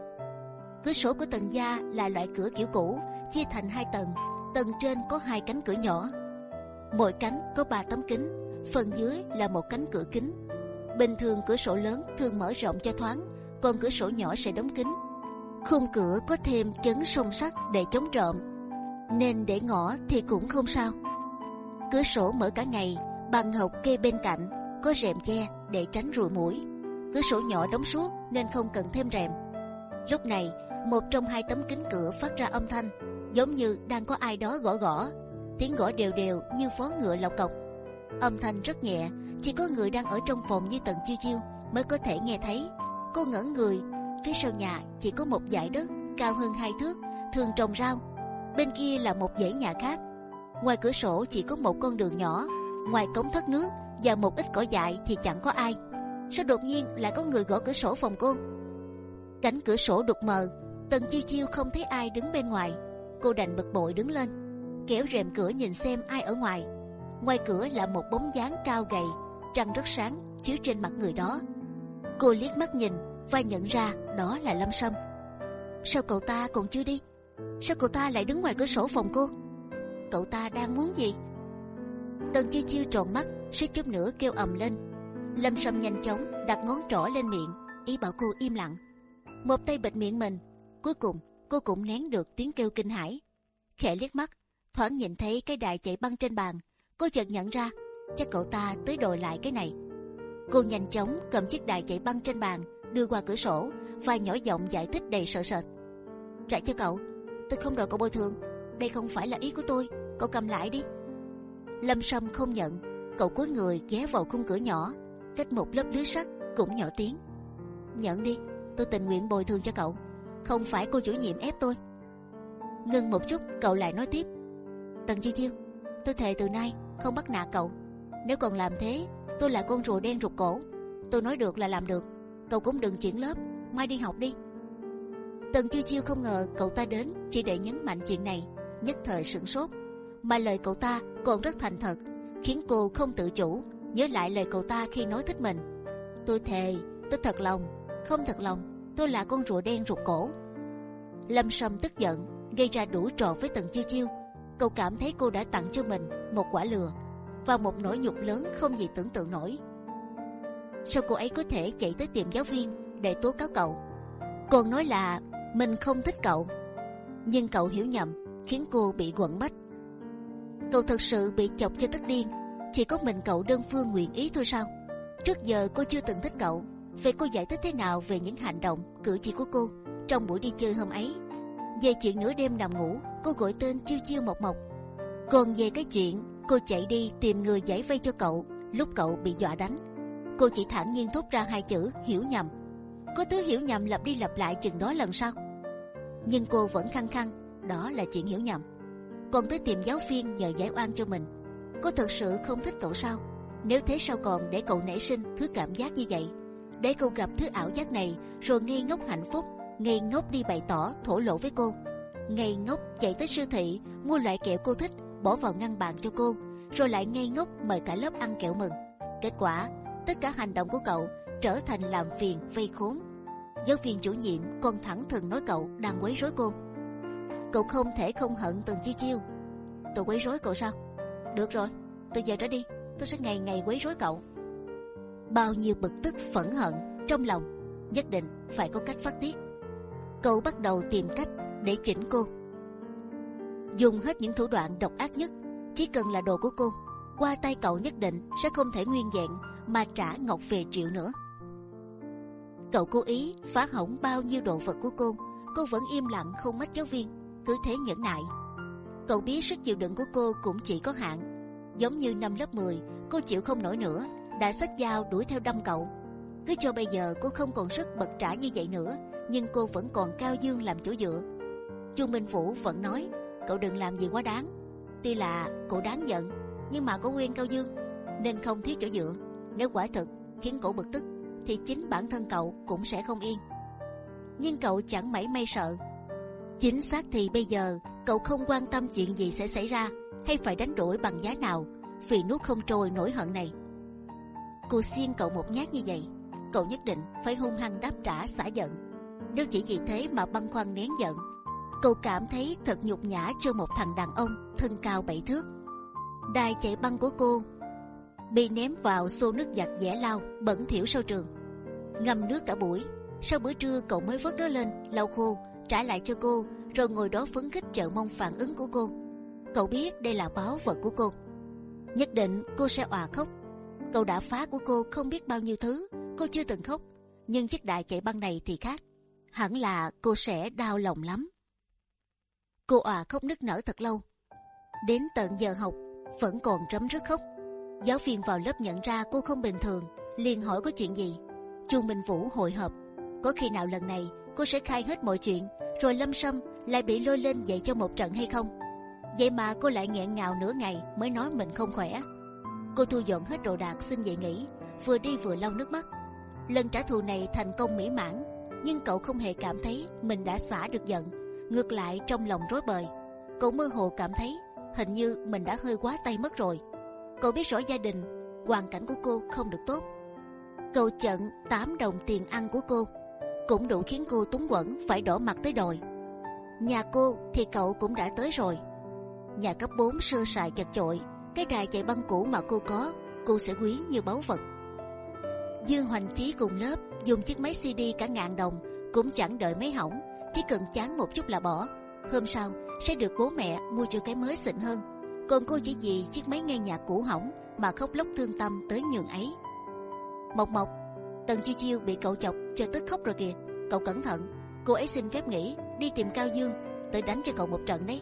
Cửa sổ của tầng gia là loại cửa kiểu cũ, chia thành hai tầng tầng trên có hai cánh cửa nhỏ mỗi cánh có ba tấm kính, phần dưới là một cánh cửa kính. Bình thường cửa sổ lớn thường mở rộng cho thoáng, còn cửa sổ nhỏ sẽ đóng kín. Khung cửa có thêm chấn song sắt để chống trộm, nên để ngõ thì cũng không sao. Cửa sổ mở cả ngày bằng hộc kê bên cạnh, có rèm che để tránh ruồi muỗi cửa sổ nhỏ đóng suốt nên không cần thêm rèm. Lúc này, một trong hai tấm kính cửa phát ra âm thanh, giống như đang có ai đó gõ gõ tiếng gõ đều đều như phó ngựa lọc cọc. Âm thanh rất nhẹ, chỉ có người đang ở trong phòng như tần chiêu chiêu mới có thể nghe thấy. Cô ngẩn người, phía sau nhà chỉ có một dải đất cao hơn hai thước, thường trồng rau. Bên kia là một dãy nhà khác. Ngoài cửa sổ chỉ có một con đường nhỏ, ngoài cống thoát nước và một ít cỏ dại thì chẳng có ai. Sao đột nhiên lại có người gõ cửa sổ phòng cô? Cánh cửa sổ đục mờ, tần chiêu chiêu không thấy ai đứng bên ngoài. Cô đành bực bội đứng lên kéo rèm cửa nhìn xem ai ở ngoài. Ngoài cửa là một bóng dáng cao gầy, trăng rất sáng chiếu trên mặt người đó. Cô liếc mắt nhìn, và nhận ra đó là lâm sâm. Sao cậu ta còn chưa đi? Sao cậu ta lại đứng ngoài cửa sổ phòng cô? Cậu ta đang muốn gì? Tần chiêu chiêu tròn mắt, suýt chút nữa kêu ầm lên. Lâm sâm nhanh chóng đặt ngón trỏ lên miệng, ý bảo cô im lặng. Một tay bịt miệng mình, cuối cùng cô cũng nén được tiếng kêu kinh hãi. Khẽ liếc mắt thoáng nhìn thấy cái đài chạy băng trên bàn cô chợt nhận ra chắc cậu ta tới đòi lại cái này cô nhanh chóng cầm chiếc đài chạy băng trên bàn đưa qua cửa sổ và nhỏ giọng giải thích đầy sợ sệt trả cho cậu tôi không đòi cậu bồi thường đây không phải là ý của tôi cậu cầm lại đi. Lâm Sâm không nhận, cậu cúi người ghé vào khung cửa nhỏ, cách một lớp lưới sắt cũng nhỏ tiếng. Nhận đi, tôi tình nguyện bồi thường cho cậu, không phải cô chủ nhiệm ép tôi. Ngưng một chút, cậu lại nói tiếp. Tần chiêu chiêu, tôi thề từ nay không bắt nạt cậu. Nếu còn làm thế, tôi là con rùa đen rụt cổ. Tôi nói được là làm được. Cậu cũng đừng chuyển lớp, mai đi học đi. Tần chiêu chiêu không ngờ cậu ta đến chỉ để nhấn mạnh chuyện này, nhất thời sửng sốt. Mà lời cậu ta còn rất thành thật, khiến cô không tự chủ nhớ lại lời cậu ta khi nói thích mình. Tôi thề, tôi thật lòng, không thật lòng, tôi là con rùa đen rụt cổ. Lâm Sâm tức giận, gây ra đủ trò với Tần chiêu chiêu. Cậu cảm thấy cô đã tặng cho mình một quả lừa và một nỗi nhục lớn không gì tưởng tượng nổi. Sao cô ấy có thể chạy tới tìm giáo viên để tố cáo cậu? Còn nói là mình không thích cậu, nhưng cậu hiểu nhầm khiến cô bị quẩn bách. Cậu thật sự bị chọc cho tức điên. Chỉ có mình cậu đơn phương nguyện ý thôi sao? Trước giờ cô chưa từng thích cậu. Vậy cô giải thích thế nào về những hành động, cử chỉ của cô trong buổi đi chơi hôm ấy? Về chuyện nửa đêm nằm ngủ, cô gọi tên chiêu chiêu mộc mộc. Còn về cái chuyện cô chạy đi tìm người giải vây cho cậu lúc cậu bị dọa đánh, cô chỉ thản nhiên thốt ra hai chữ hiểu nhầm. Có thứ hiểu nhầm lặp đi lặp lại chừng đó lần sau. Nhưng cô vẫn khăng khăng đó là chuyện hiểu nhầm. Còn tới tìm giáo viên nhờ giải oan cho mình. Cô thật sự không thích cậu sao? Nếu thế sao còn để cậu nảy sinh thứ cảm giác như vậy? Để cậu gặp thứ ảo giác này rồi ngây ngốc hạnh phúc, ngây ngốc đi bày tỏ thổ lộ với cô, ngây ngốc chạy tới siêu thị mua loại kẹo cô thích bỏ vào ngăn bàn cho cô, rồi lại ngây ngốc mời cả lớp ăn kẹo mừng. Kết quả tất cả hành động của cậu trở thành làm phiền vây khốn. Giáo viên chủ nhiệm còn thẳng thừng nói cậu đang quấy rối cô. Cậu không thể không hận từng chiêu chiêu. Tôi quấy rối cậu sao? Được rồi, từ giờ trở đi tôi sẽ ngày ngày quấy rối cậu. Bao nhiêu bực tức phẫn hận trong lòng nhất định phải có cách phát tiết. Cậu bắt đầu tìm cách để chỉnh cô, dùng hết những thủ đoạn độc ác nhất. Chỉ cần là đồ của cô, qua tay cậu nhất định sẽ không thể nguyên dạng mà trả ngọc về triệu nữa. Cậu cố ý phá hỏng bao nhiêu đồ vật của cô, cô vẫn im lặng không mất giáo viên, cứ thế nhẫn nại. Cậu biết sức chịu đựng của cô cũng chỉ có hạn, giống như năm lớp 10 cô chịu không nổi nữa, đã xách dao đuổi theo đâm cậu. Cứ cho bây giờ cô không còn sức bật trả như vậy nữa, nhưng cô vẫn còn cao dương làm chỗ dựa. Chu Minh Vũ vẫn nói, cậu đừng làm gì quá đáng. Tuy là cậu đáng giận, nhưng mà có nguyên cao dương, nên không thiếu chỗ dựa. Nếu quả thực khiến cậu bực tức, thì chính bản thân cậu cũng sẽ không yên. Nhưng cậu chẳng mảy may sợ. Chính xác thì bây giờ cậu không quan tâm chuyện gì sẽ xảy ra hay phải đánh đổi bằng giá nào vì nuốt không trôi nỗi hận này. Cô xiên cậu một nhát như vậy, cậu nhất định phải hung hăng đáp trả xả giận. Nếu chỉ vì thế mà băn khoăn nén giận, cậu cảm thấy thật nhục nhã cho một thằng đàn ông thân cao bảy thước. Đài chạy băng của cô bị ném vào xô nước giặt dẻ lau bẩn thỉu sau trường, ngâm nước cả buổi. Sau bữa trưa cậu mới vớt nó lên lau khô trả lại cho cô, rồi ngồi đó phấn khích chờ mong phản ứng của cô. Cậu biết đây là báo vật của cô, nhất định cô sẽ òa khóc. Cậu đã phá của cô không biết bao nhiêu thứ, cô chưa từng khóc, nhưng chiếc đại chạy băng này thì khác, hẳn là cô sẽ đau lòng lắm. Cô òa khóc nức nở thật lâu, đến tận giờ học vẫn còn rấm rứt khóc. Giáo viên vào lớp nhận ra cô không bình thường, liền hỏi có chuyện gì. Chu Minh Vũ hội hợp, có khi nào lần này cô sẽ khai hết mọi chuyện, rồi Lâm Sâm lại bị lôi lên dạy cho một trận hay không? Vậy mà cô lại nghẹn ngào nửa ngày mới nói mình không khỏe. Cô thu dọn hết đồ đạc xin về nghỉ, vừa đi vừa lau nước mắt. Lần trả thù này thành công mỹ mãn, nhưng cậu không hề cảm thấy mình đã xả được giận. Ngược lại trong lòng rối bời, cậu mơ hồ cảm thấy hình như mình đã hơi quá tay mất rồi. Cậu biết rõ gia đình, hoàn cảnh của cô không được tốt. Cậu chận 8 đồng tiền ăn của cô cũng đủ khiến cô túng quẫn phải đổ mặt tới đồi Nhà cô thì cậu cũng đã tới rồi. Nhà cấp 4 sơ sài chật chội, cái đài chạy băng cũ mà cô có, cô sẽ quý như báu vật. Dương Hoành Trí cùng lớp dùng chiếc máy CD cả ngàn đồng cũng chẳng đợi mấy hỏng, chỉ cần chán một chút là bỏ. Hôm sau sẽ được bố mẹ mua cho cái mới xịn hơn. Còn cô chỉ vì chiếc máy nghe nhạc cũ hỏng mà khóc lóc thương tâm tới nhường ấy. Mộc Mộc Tần chiêu chiêu bị cậu chọc cho tức khóc rồi kìa. Cậu cẩn thận, cô ấy xin phép nghỉ đi tìm Cao Dương tới đánh cho cậu một trận đấy.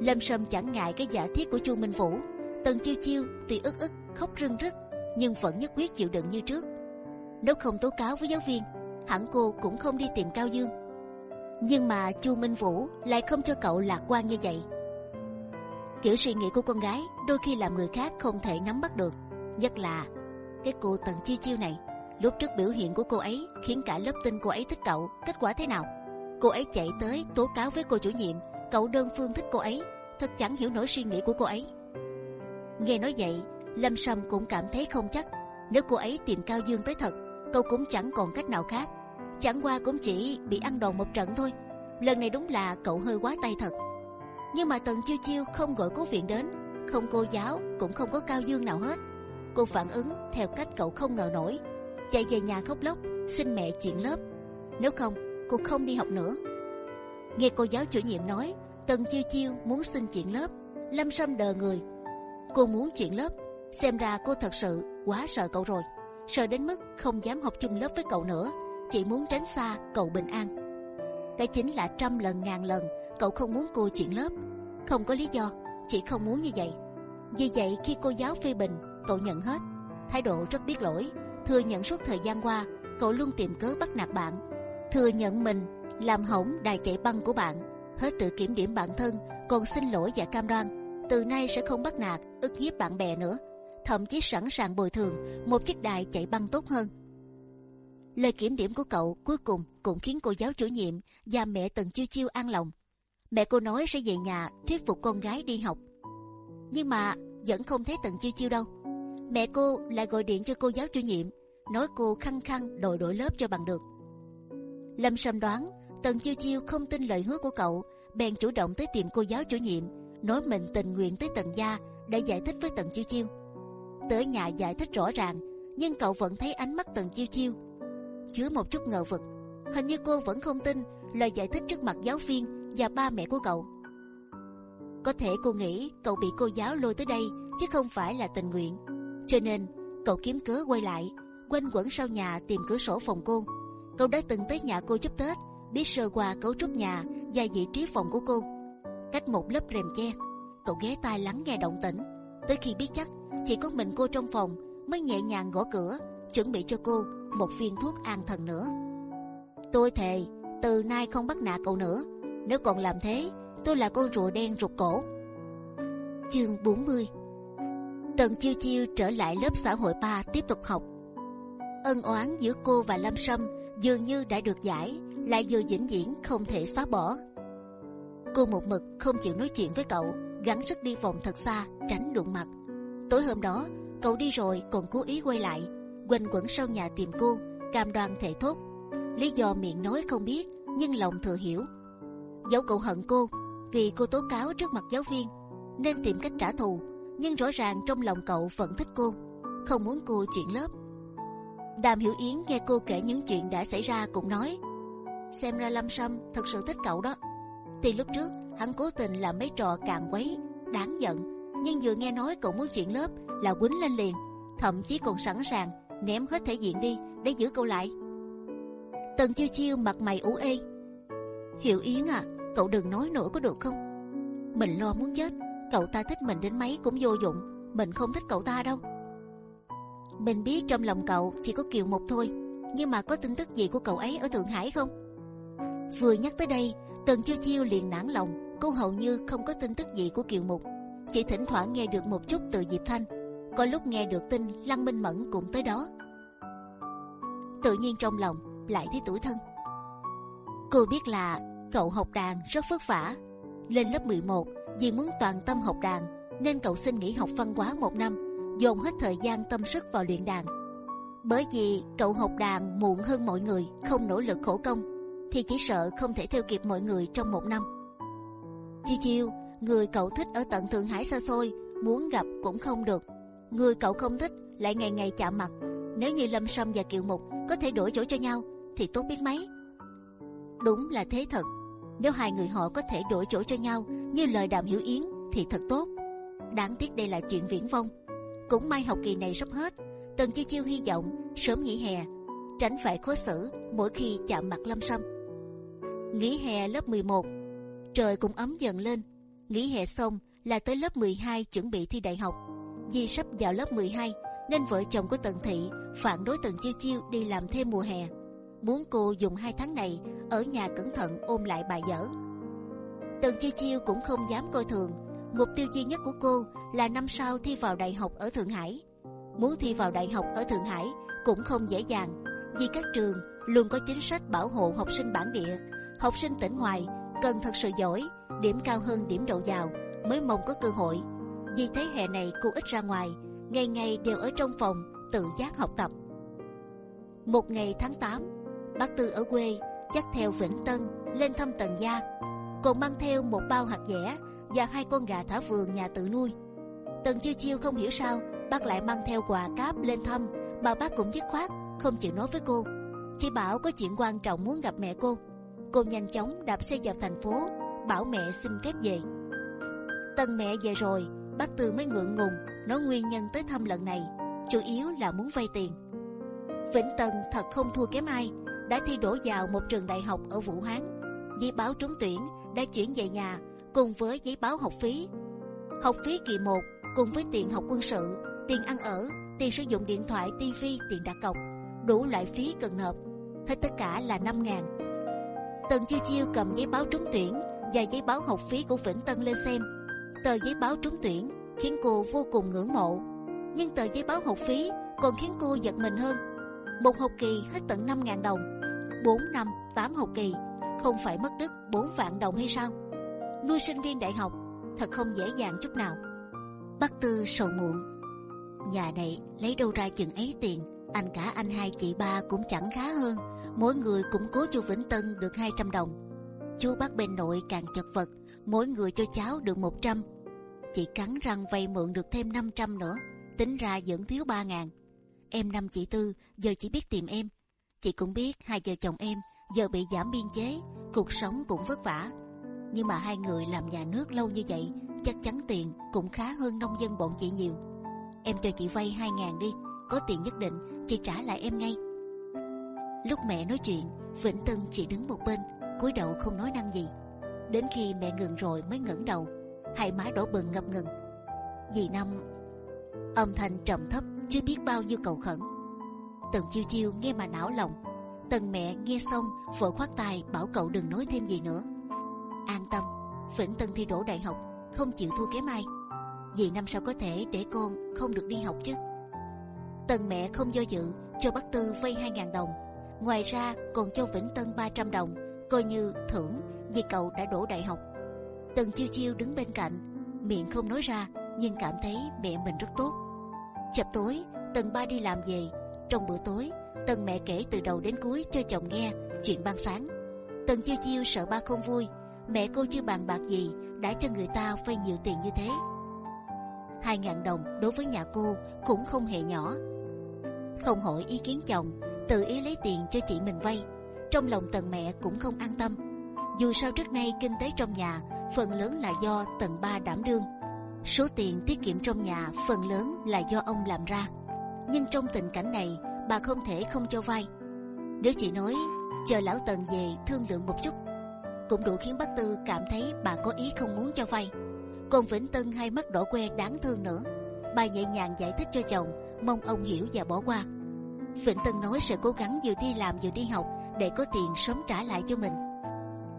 Lâm Sâm chẳng ngại cái giả thiết của Chu Minh Vũ. Tần Chiêu Chiêu tuy ức ức khóc rưng rức, nhưng vẫn nhất quyết chịu đựng như trước. Nếu không tố cáo với giáo viên, hẳn cô cũng không đi tìm Cao Dương. Nhưng mà Chu Minh Vũ lại không cho cậu lạc quan như vậy. Kiểu suy nghĩ của con gái đôi khi làm người khác không thể nắm bắt được, nhất là cái cô Tần Chiêu Chiêu này. Lúc trước biểu hiện của cô ấy khiến cả lớp tin cô ấy thích cậu. Kết quả thế nào? Cô ấy chạy tới tố cáo với cô chủ nhiệm, cậu đơn phương thích cô ấy. Thật chẳng hiểu nổi suy nghĩ của cô ấy. Nghe nói vậy, Lâm Sâm cũng cảm thấy không chắc. Nếu cô ấy tìm Cao Dương tới thật, cậu cũng chẳng còn cách nào khác. Chẳng qua cũng chỉ bị ăn đòn một trận thôi. Lần này đúng là cậu hơi quá tay thật. Nhưng mà Tần Chiêu Chiêu không gọi cố viện đến, không cô giáo cũng không có Cao Dương nào hết. Cô phản ứng theo cách cậu không ngờ nổi, chạy về nhà khóc lóc xin mẹ chuyển lớp. Nếu không, cô không đi học nữa. Nghe cô giáo chủ nhiệm nói Tần Chiêu Chiêu muốn xin chuyển lớp, Lâm Sâm đờ người. Cô muốn chuyển lớp, xem ra cô thật sự quá sợ cậu rồi, sợ đến mức không dám học chung lớp với cậu nữa, chỉ muốn tránh xa cậu bình an. Cái chính là trăm lần ngàn lần cậu không muốn cô chuyển lớp, không có lý do, chỉ không muốn như vậy. Vì vậy khi cô giáo phê bình, cậu nhận hết, thái độ rất biết lỗi, thừa nhận suốt thời gian qua cậu luôn tìm cớ bắt nạt bạn, thừa nhận mình làm hỏng đài chạy băng của bạn, hết tự kiểm điểm bản thân, còn xin lỗi và cam đoan. Từ nay sẽ không bắt nạt, ức hiếp bạn bè nữa, thậm chí sẵn sàng bồi thường một chiếc đài chạy băng tốt hơn. Lời kiểm điểm của cậu cuối cùng cũng khiến cô giáo chủ nhiệm và mẹ Tần Chiêu Chiêu an lòng. Mẹ cô nói sẽ về nhà thuyết phục con gái đi học, nhưng mà vẫn không thấy Tần Chiêu Chiêu đâu. Mẹ cô lại gọi điện cho cô giáo chủ nhiệm, nói cô khăng khăng đòi đổi lớp cho bằng được. Lâm Sâm đoán Tần Chiêu Chiêu không tin lời hứa của cậu, bèn chủ động tới tìm cô giáo chủ nhiệm, nói mình tình nguyện tới Tần gia để giải thích với Tần Chiêu Chiêu. Tới nhà giải thích rõ ràng, nhưng cậu vẫn thấy ánh mắt Tần Chiêu Chiêu chứa một chút ngờ vực. Hình như cô vẫn không tin lời giải thích trước mặt giáo viên và ba mẹ của cậu. Có thể cô nghĩ cậu bị cô giáo lôi tới đây chứ không phải là tình nguyện, cho nên cậu kiếm cớ quay lại, quanh quẩn sau nhà tìm cửa sổ phòng cô. Cậu đã từng tới nhà cô chúc Tết, biết sơ qua cấu trúc nhà và vị trí phòng của cô. Cách một lớp rèm che, cậu ghé tai lắng nghe động tĩnh. Tới khi biết chắc chỉ có mình cô trong phòng, mới nhẹ nhàng gõ cửa, chuẩn bị cho cô một viên thuốc an thần nữa. Tôi thề từ nay không bắt nạt cậu nữa. Nếu còn làm thế, tôi là con rùa đen rụt cổ. Chương 40 Tần chiêu chiêu trở lại lớp xã hội 3 tiếp tục học. Ân oán giữa cô và Lâm Sâm dường như đã được giải, lại vừa vĩnh viễn không thể xóa bỏ. Cô một mực không chịu nói chuyện với cậu, gắng sức đi vòng thật xa, tránh đụng mặt. Tối hôm đó, cậu đi rồi còn cố ý quay lại, quanh quẩn sau nhà tìm cô, cam đoan thể thốt. Lý do miệng nói không biết, nhưng lòng thừa hiểu. Dẫu cậu hận cô vì cô tố cáo trước mặt giáo viên, nên tìm cách trả thù. Nhưng rõ ràng trong lòng cậu vẫn thích cô, không muốn cô chuyển lớp. Đàm Hiểu Yến nghe cô kể những chuyện đã xảy ra cũng nói, xem ra Lâm Sâm thật sự thích cậu đó. Thì lúc trước hắn cố tình làm mấy trò càng quấy, đáng giận, nhưng vừa nghe nói cậu muốn chuyển lớp là quýnh lên liền, thậm chí còn sẵn sàng ném hết thể diện đi để giữ cậu lại. Tần chiêu chiêu mặt mày ủ ê. Hiểu Yến à, cậu đừng nói nữa có được không? Mình lo muốn chết, cậu ta thích mình đến mấy cũng vô dụng, mình không thích cậu ta đâu. Mình biết trong lòng cậu chỉ có Kiều Mục thôi, nhưng mà có tin tức gì của cậu ấy ở Thượng Hải không? Vừa nhắc tới đây, Tần chiêu chiêu liền nản lòng, cô hầu như không có tin tức gì của Kiều Mục, chỉ thỉnh thoảng nghe được một chút từ Diệp Thanh có lúc nghe được tin Lăng Minh Mẫn cũng tới đó. Tự nhiên trong lòng lại thấy tủi thân. Cô biết là cậu học đàn rất vất vả. Lên lớp 11 vì muốn toàn tâm học đàn nên cậu xin nghỉ học văn hóa một năm, dồn hết thời gian tâm sức vào luyện đàn. Bởi vì cậu học đàn muộn hơn mọi người, không nỗ lực khổ công, thì chỉ sợ không thể theo kịp mọi người trong một năm. Chiêu chiêu, người cậu thích ở tận Thượng Hải xa xôi, muốn gặp cũng không được người cậu không thích lại ngày ngày chạm mặt. Nếu như Lâm Sâm và Kiều Mục có thể đổi chỗ cho nhau thì tốt biết mấy. Đúng là thế thật. Nếu hai người họ có thể đổi chỗ cho nhau như lời Đàm Hiểu Yến thì thật tốt. Đáng tiếc đây là chuyện viễn vông. Cũng may học kỳ này sắp hết. Tần Chiêu Chiêu hy vọng sớm nghỉ hè, tránh phải khó xử mỗi khi chạm mặt Lâm Sâm. Nghỉ hè lớp 11 trời cũng ấm dần lên. Nghỉ hè xong là tới lớp 12 chuẩn bị thi đại học. Vì sắp vào lớp 12 nên vợ chồng của Tần Thị phản đối Tần Chiêu Chiêu đi làm thêm mùa hè, muốn cô dùng hai tháng này ở nhà cẩn thận ôm lại bài vở. Tần Chiêu Chiêu cũng không dám coi thường. Mục tiêu duy nhất của cô là năm sau thi vào đại học ở Thượng Hải. Muốn thi vào đại học ở Thượng Hải cũng không dễ dàng, vì các trường luôn có chính sách bảo hộ học sinh bản địa. Học sinh tỉnh ngoài cần thật sự giỏi, điểm cao hơn điểm đầu vào mới mong có cơ hội. Vì thế hè này cô ít ra ngoài, ngày ngày đều ở trong phòng tự giác học tập. Một ngày tháng 8, bác Tư ở quê dắt theo Vĩnh Tân lên thăm Tần gia, còn mang theo một bao hạt dẻ và hai con gà thả vườn nhà tự nuôi. Tần chiêu chiêu không hiểu sao bác lại mang theo quà cáp lên thăm, mà bác cũng dứt khoát không chịu nói với cô, chỉ bảo có chuyện quan trọng muốn gặp mẹ cô. Cô nhanh chóng đạp xe vào thành phố, bảo mẹ xin phép về. Tần mẹ về rồi, bác Tư mới ngượng ngùng nói nguyên nhân tới thăm lần này chủ yếu là muốn vay tiền. Vĩnh Tần thật không thua kém ai, đã thi đỗ vào một trường đại học ở Vũ Hán. Giấy báo trúng tuyển đã chuyển về nhà cùng với giấy báo học phí. Học phí kỳ 1 cùng với tiền học quân sự, tiền ăn ở, tiền sử dụng điện thoại, tivi, tiền đặt cọc, đủ loại phí cần nộp, hết tất cả là 5 ngàn. Tần chiêu chiêu cầm giấy báo trúng tuyển và giấy báo học phí của Vĩnh Tân lên xem. Tờ giấy báo trúng tuyển khiến cô vô cùng ngưỡng mộ, nhưng tờ giấy báo học phí còn khiến cô giật mình hơn. Một học kỳ hết tận 5 ngàn đồng, 4 năm 8 học kỳ, không phải mất đứt 4 vạn đồng hay sao? Nuôi sinh viên đại học thật không dễ dàng chút nào. Bác Tư sầu muộn, nhà này lấy đâu ra chừng ấy tiền? Anh cả anh hai chị ba cũng chẳng khá hơn, mỗi người cũng cố cho Vĩnh Tân được 200 đồng. Chú bác bên nội càng chật vật, mỗi người cho cháu được 100 chị cắn răng vay mượn được thêm 500 nữa, tính ra vẫn thiếu 3 ngàn. Em năm chị Tư giờ chỉ biết tìm em. Chị cũng biết hai vợ chồng em giờ bị giảm biên chế, cuộc sống cũng vất vả. Nhưng mà hai người làm nhà nước lâu như vậy, chắc chắn tiền cũng khá hơn nông dân bọn chị nhiều. Em cho chị vay 2 ngàn đi, có tiền nhất định chị trả lại em ngay. Lúc mẹ nói chuyện, Vĩnh Tân chỉ đứng một bên, cúi đầu không nói năng gì. Đến khi mẹ ngừng rồi mới ngẩng đầu, hai má đổ bừng ngập ngừng. Dì năm, âm thanh trầm thấp chưa biết bao nhiêu cầu khẩn. Tần chiêu chiêu nghe mà não lòng. Tần mẹ nghe xong vội khoát tay bảo cậu đừng nói thêm gì nữa. An tâm, Vĩnh Tân thi đỗ đại học không chịu thua kém ai. Dì năm sau có thể để con không được đi học chứ? Tần mẹ không do dự cho bác Tư vay 2.000 đồng. Ngoài ra còn cho Vĩnh Tân 300 đồng coi như thưởng vì cậu đã đỗ đại học Tần chiêu chiêu đứng bên cạnh, miệng không nói ra nhưng cảm thấy mẹ mình rất tốt. Chập tối, Tần ba đi làm về. Trong bữa tối, Tần mẹ kể từ đầu đến cuối cho chồng nghe chuyện ban sáng. Tần chiêu chiêu sợ ba không vui, mẹ cô chưa bàn bạc gì đã cho người ta vay nhiều tiền như thế. Hai ngàn đồng đối với nhà cô cũng không hề nhỏ. Không hỏi ý kiến chồng, tự ý lấy tiền cho chị mình vay. Trong lòng Tần mẹ cũng không an tâm. Dù sao trước nay kinh tế trong nhà phần lớn là do tần ba đảm đương. Số tiền tiết kiệm trong nhà phần lớn là do ông làm ra. Nhưng trong tình cảnh này, bà không thể không cho vay. Nếu chị nói chờ lão tần về thương lượng một chút, cũng đủ khiến bác tư cảm thấy bà có ý không muốn cho vay. Còn Vĩnh Tân hai mắt đỏ que đáng thương nữa. Bà nhẹ nhàng giải thích cho chồng, mong ông hiểu và bỏ qua. Vĩnh Tân nói sẽ cố gắng vừa đi làm vừa đi học để có tiền sớm trả lại cho mình.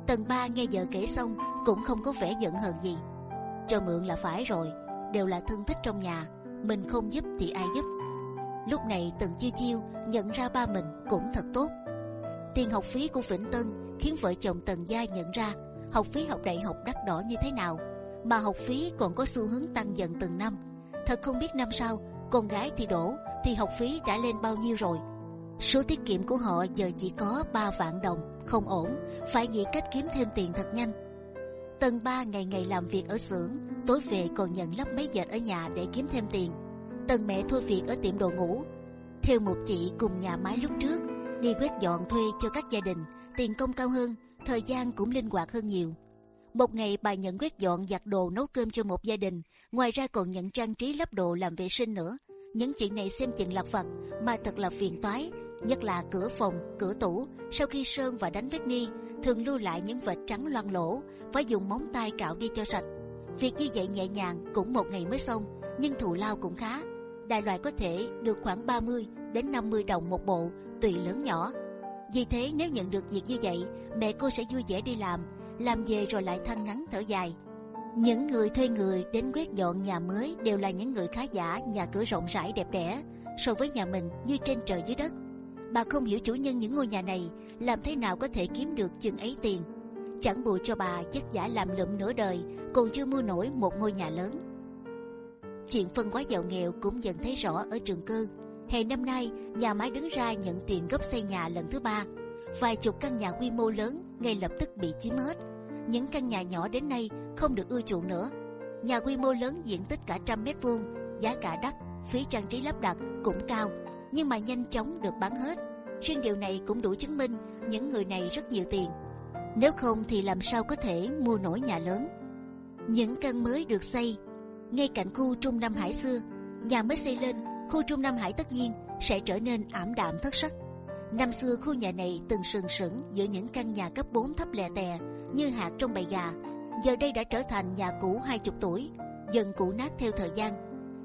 Tần ba nghe vợ kể xong cũng không có vẻ giận hờn gì. Cho mượn là phải rồi, đều là thân thích trong nhà, mình không giúp thì ai giúp. Lúc này Tần chiêu chiêu nhận ra ba mình cũng thật tốt. Tiền học phí của Vĩnh Tân khiến vợ chồng Tần gia nhận ra học phí học đại học đắt đỏ như thế nào, mà học phí còn có xu hướng tăng dần từng năm. Thật không biết năm sau con gái thì đổ thì học phí đã lên bao nhiêu rồi. Số tiết kiệm của họ giờ chỉ có 3 vạn đồng, không ổn, phải nghĩ cách kiếm thêm tiền thật nhanh. Tần ba ngày ngày làm việc ở xưởng, tối về còn nhận lắp máy dệt ở nhà để kiếm thêm tiền. Tần mẹ thôi việc ở tiệm đồ ngủ, theo một chị cùng nhà máy lúc trước, đi quét dọn thuê cho các gia đình, tiền công cao hơn, thời gian cũng linh hoạt hơn nhiều. Một ngày bà nhận quét dọn giặt đồ nấu cơm cho một gia đình, ngoài ra còn nhận trang trí lắp đồ làm vệ sinh nữa. Những chuyện này xem chừng lặt vặt mà thật là phiền toái, nhất là cửa phòng, cửa tủ. Sau khi sơn và đánh vết ni, thường lưu lại những vệt trắng loang lỗ, phải dùng móng tay cạo đi cho sạch. Việc như vậy nhẹ nhàng cũng một ngày mới xong, nhưng thù lao cũng khá. Đại loại có thể được khoảng 30 đến 50 đồng một bộ, tùy lớn nhỏ. Vì thế nếu nhận được việc như vậy, mẹ cô sẽ vui vẻ đi làm, làm về rồi lại than ngắn thở dài. Những người thuê người đến quét dọn nhà mới đều là những người khá giả, nhà cửa rộng rãi đẹp đẽ, so với nhà mình như trên trời dưới đất. Bà không hiểu chủ nhân những ngôi nhà này làm thế nào có thể kiếm được chừng ấy tiền. Chẳng bù cho bà vất vả làm lụm nửa đời, còn chưa mua nổi một ngôi nhà lớn. Chuyện phân hóa giàu nghèo cũng dần thấy rõ ở trường cư Hè năm nay, nhà máy đứng ra nhận tiền gấp xây nhà lần thứ ba. Vài chục căn nhà quy mô lớn ngay lập tức bị chiếm hết. Những căn nhà nhỏ đến nay không được ưa chuộng nữa. Nhà quy mô lớn diện tích cả trăm mét vuông, giá cả đắt, phí trang trí lắp đặt cũng cao, nhưng mà nhanh chóng được bán hết. Riêng điều này cũng đủ chứng minh những người này rất nhiều tiền. Nếu không thì làm sao có thể mua nổi nhà lớn? Những căn mới được xây ngay cạnh khu Trung Nam Hải xưa, nhà mới xây lên, khu Trung Nam Hải tất nhiên sẽ trở nên ảm đạm thất sắc. Năm xưa khu nhà này từng sừng sững giữa những căn nhà cấp 4 thấp lè tè như hạt trong bầy gà, giờ đây đã trở thành nhà cũ hai chục tuổi, dần cũ nát theo thời gian.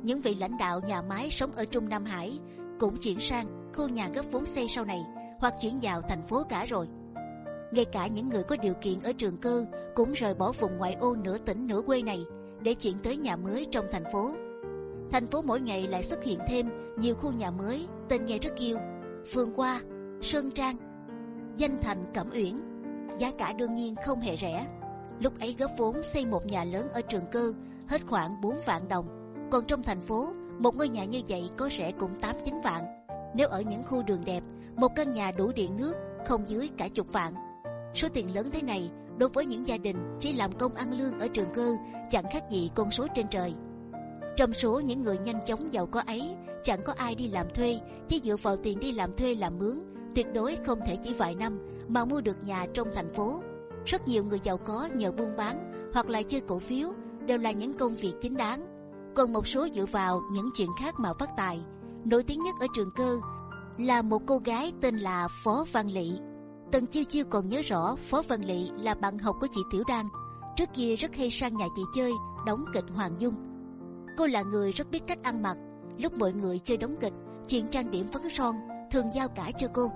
Những vị lãnh đạo nhà máy sống ở Trung Nam Hải cũng chuyển sang khu nhà gấp vốn xây sau này hoặc chuyển vào thành phố cả rồi. Ngay cả những người có điều kiện ở trường cơ cũng rời bỏ vùng ngoại ô nửa tỉnh nửa quê này để chuyển tới nhà mới trong thành phố. Thành phố mỗi ngày lại xuất hiện thêm nhiều khu nhà mới tên nghe rất yêu, Phương Qua, Sơn Trang, Danh Thành, Cẩm Uyển. Giá cả đương nhiên không hề rẻ. Lúc ấy góp vốn xây một nhà lớn ở trường cơ hết khoảng 4 vạn đồng, còn trong thành phố một ngôi nhà như vậy có rẻ cũng 8 9 vạn. Nếu ở những khu đường đẹp, một căn nhà đủ điện nước không dưới cả chục vạn. Số tiền lớn thế này đối với những gia đình chỉ làm công ăn lương ở trường cơ chẳng khác gì con số trên trời. Trong số những người nhanh chóng giàu có ấy, chẳng có ai đi làm thuê, chỉ dựa vào tiền đi làm thuê làm mướn, tuyệt đối không thể chỉ vài năm mà mua được nhà trong thành phố. Rất nhiều người giàu có nhờ buôn bán hoặc là chơi cổ phiếu đều là những công việc chính đáng. Còn một số dựa vào những chuyện khác mà phát tài. Nổi tiếng nhất ở trường cơ là một cô gái tên là Phó Văn Lị Tần chiêu chiêu còn nhớ rõ Phó Văn Lị là bạn học của chị Tiểu Đan. Trước kia rất hay sang nhà chị chơi, đóng kịch Hoàng Dung. Cô là người rất biết cách ăn mặc. Lúc mọi người chơi đóng kịch, chuyện trang điểm phấn son thường giao cả cho cô.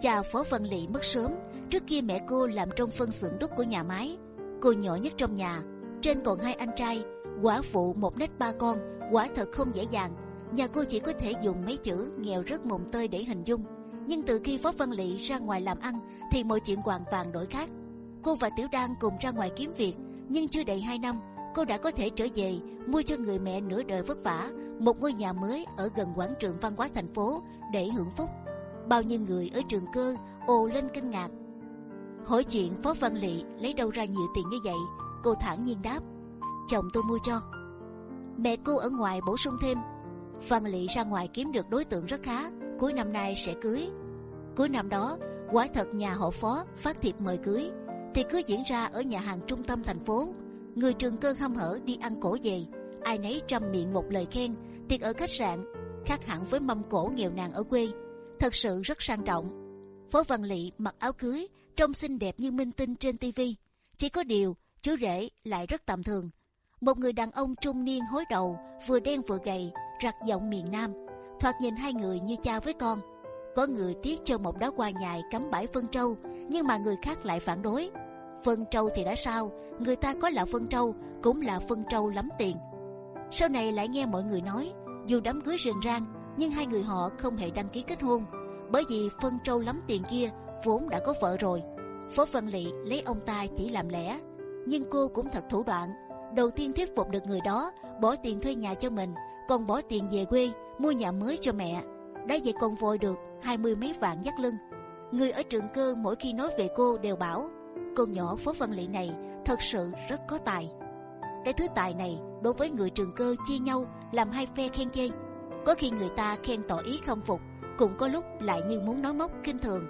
Cha Phó Văn Lị mất sớm. Trước kia mẹ cô làm trong phân xưởng đúc của nhà máy. Cô nhỏ nhất trong nhà, trên còn hai anh trai, quả phụ một nách ba con, quả thật không dễ dàng. Nhà cô chỉ có thể dùng mấy chữ nghèo rất mồm tơi để hình dung nhưng từ khi Phó Văn Lị ra ngoài làm ăn thì mọi chuyện hoàn toàn đổi khác. Cô và Tiểu Đan cùng ra ngoài kiếm việc, nhưng chưa đầy 2 năm, cô đã có thể trở về mua cho người mẹ nửa đời vất vả một ngôi nhà mới ở gần quảng trường văn hóa thành phố để hưởng phúc. Bao nhiêu người ở trường cơ ồ lên kinh ngạc. Hỏi chuyện Phó Văn Lị lấy đâu ra nhiều tiền như vậy? Cô thản nhiên đáp: chồng tôi mua cho. Mẹ cô ở ngoài bổ sung thêm: Văn Lị ra ngoài kiếm được đối tượng rất khá, cuối năm nay sẽ cưới. Cuối năm đó, quả thật nhà họ phó phát thiệp mời cưới, thì cưới diễn ra ở nhà hàng trung tâm thành phố. Người trường cơ hăm hở đi ăn cổ về, ai nấy trăm miệng một lời khen. Tiệc ở khách sạn khác hẳn với mâm cổ nghèo nàn ở quê, thật sự rất sang trọng. Phó Văn Lị mặc áo cưới, trông xinh đẹp như minh tinh trên tivi. Chỉ có điều, chú rể lại rất tầm thường. Một người đàn ông trung niên hối đầu, vừa đen vừa gầy, rặt giọng miền Nam, thoạt nhìn hai người như cha với con. Có người tiếc cho một đóa hoa nhài cắm bãi phân trâu, nhưng mà người khác lại phản đối. Phân trâu thì đã sao, người ta có là phân trâu cũng là phân trâu lắm tiền. Sau này lại nghe mọi người nói, dù đám cưới rình rang, nhưng hai người họ không hề đăng ký kết hôn, bởi vì phân trâu lắm tiền kia vốn đã có vợ rồi. Phó Văn Lị lấy ông ta chỉ làm lẽ, nhưng cô cũng thật thủ đoạn. Đầu tiên thuyết phục được người đó bỏ tiền thuê nhà cho mình, còn bỏ tiền về quê mua nhà mới cho mẹ. đã vậy còn vội được hai mươi mấy vạn dắt lưng. Người ở trường cơ mỗi khi nói về cô đều bảo cô nhỏ Phó Văn Lị này thật sự rất có tài. Cái thứ tài này đối với người trường cơ chia nhau làm hai phe khen chê. Có khi người ta khen tỏ ý không phục, cũng có lúc lại như muốn nói móc kinh thường.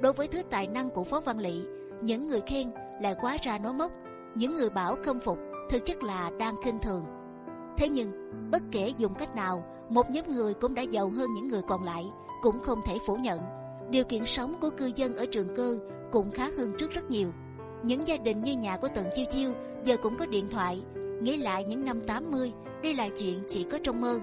Đối với thứ tài năng của Phó Văn Lị, những người khen lại quá ra nói móc, những người bảo không phục thực chất là đang kinh thường. Thế nhưng bất kể dùng cách nào, một nhóm người cũng đã giàu hơn những người còn lại, cũng không thể phủ nhận. Điều kiện sống của cư dân ở trường cư cũng khá hơn trước rất nhiều. Những gia đình như nhà của Tần Chiêu Chiêu giờ cũng có điện thoại, nghĩ lại những năm 80 đây là chuyện chỉ có trong mơ.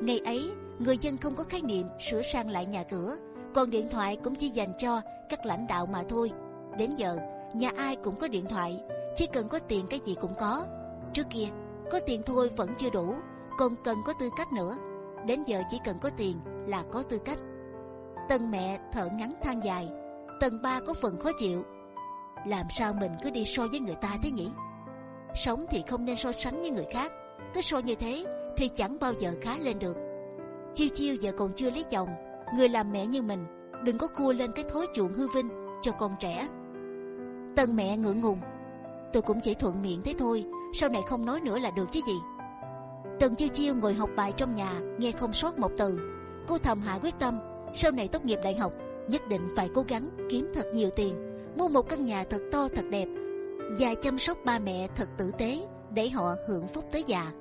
Ngày ấy người dân không có khái niệm sửa sang lại nhà cửa, còn điện thoại cũng chỉ dành cho các lãnh đạo mà thôi. Đến giờ nhà ai cũng có điện thoại, chỉ cần có tiền cái gì cũng có. Trước kia có tiền thôi vẫn chưa đủ, còn cần có tư cách nữa. Đến giờ chỉ cần có tiền là có tư cách. Tần mẹ thở ngắn than dài, tần ba có phần khó chịu. Làm sao mình cứ đi so với người ta thế nhỉ? Sống thì không nên so sánh với người khác, cứ so như thế thì chẳng bao giờ khá lên được. Chiêu chiêu giờ còn chưa lấy chồng, người làm mẹ như mình đừng có cua lên cái thối chuộng hư vinh cho con trẻ. Tần mẹ ngượng ngùng, tôi cũng chỉ thuận miệng thế thôi, sau này không nói nữa là được chứ gì. Tần chiêu chiêu ngồi học bài trong nhà, nghe không sót một từ. Cô thầm hạ quyết tâm, sau này tốt nghiệp đại học nhất định phải cố gắng kiếm thật nhiều tiền, mua một căn nhà thật to thật đẹp và chăm sóc ba mẹ thật tử tế để họ hưởng phúc tới già.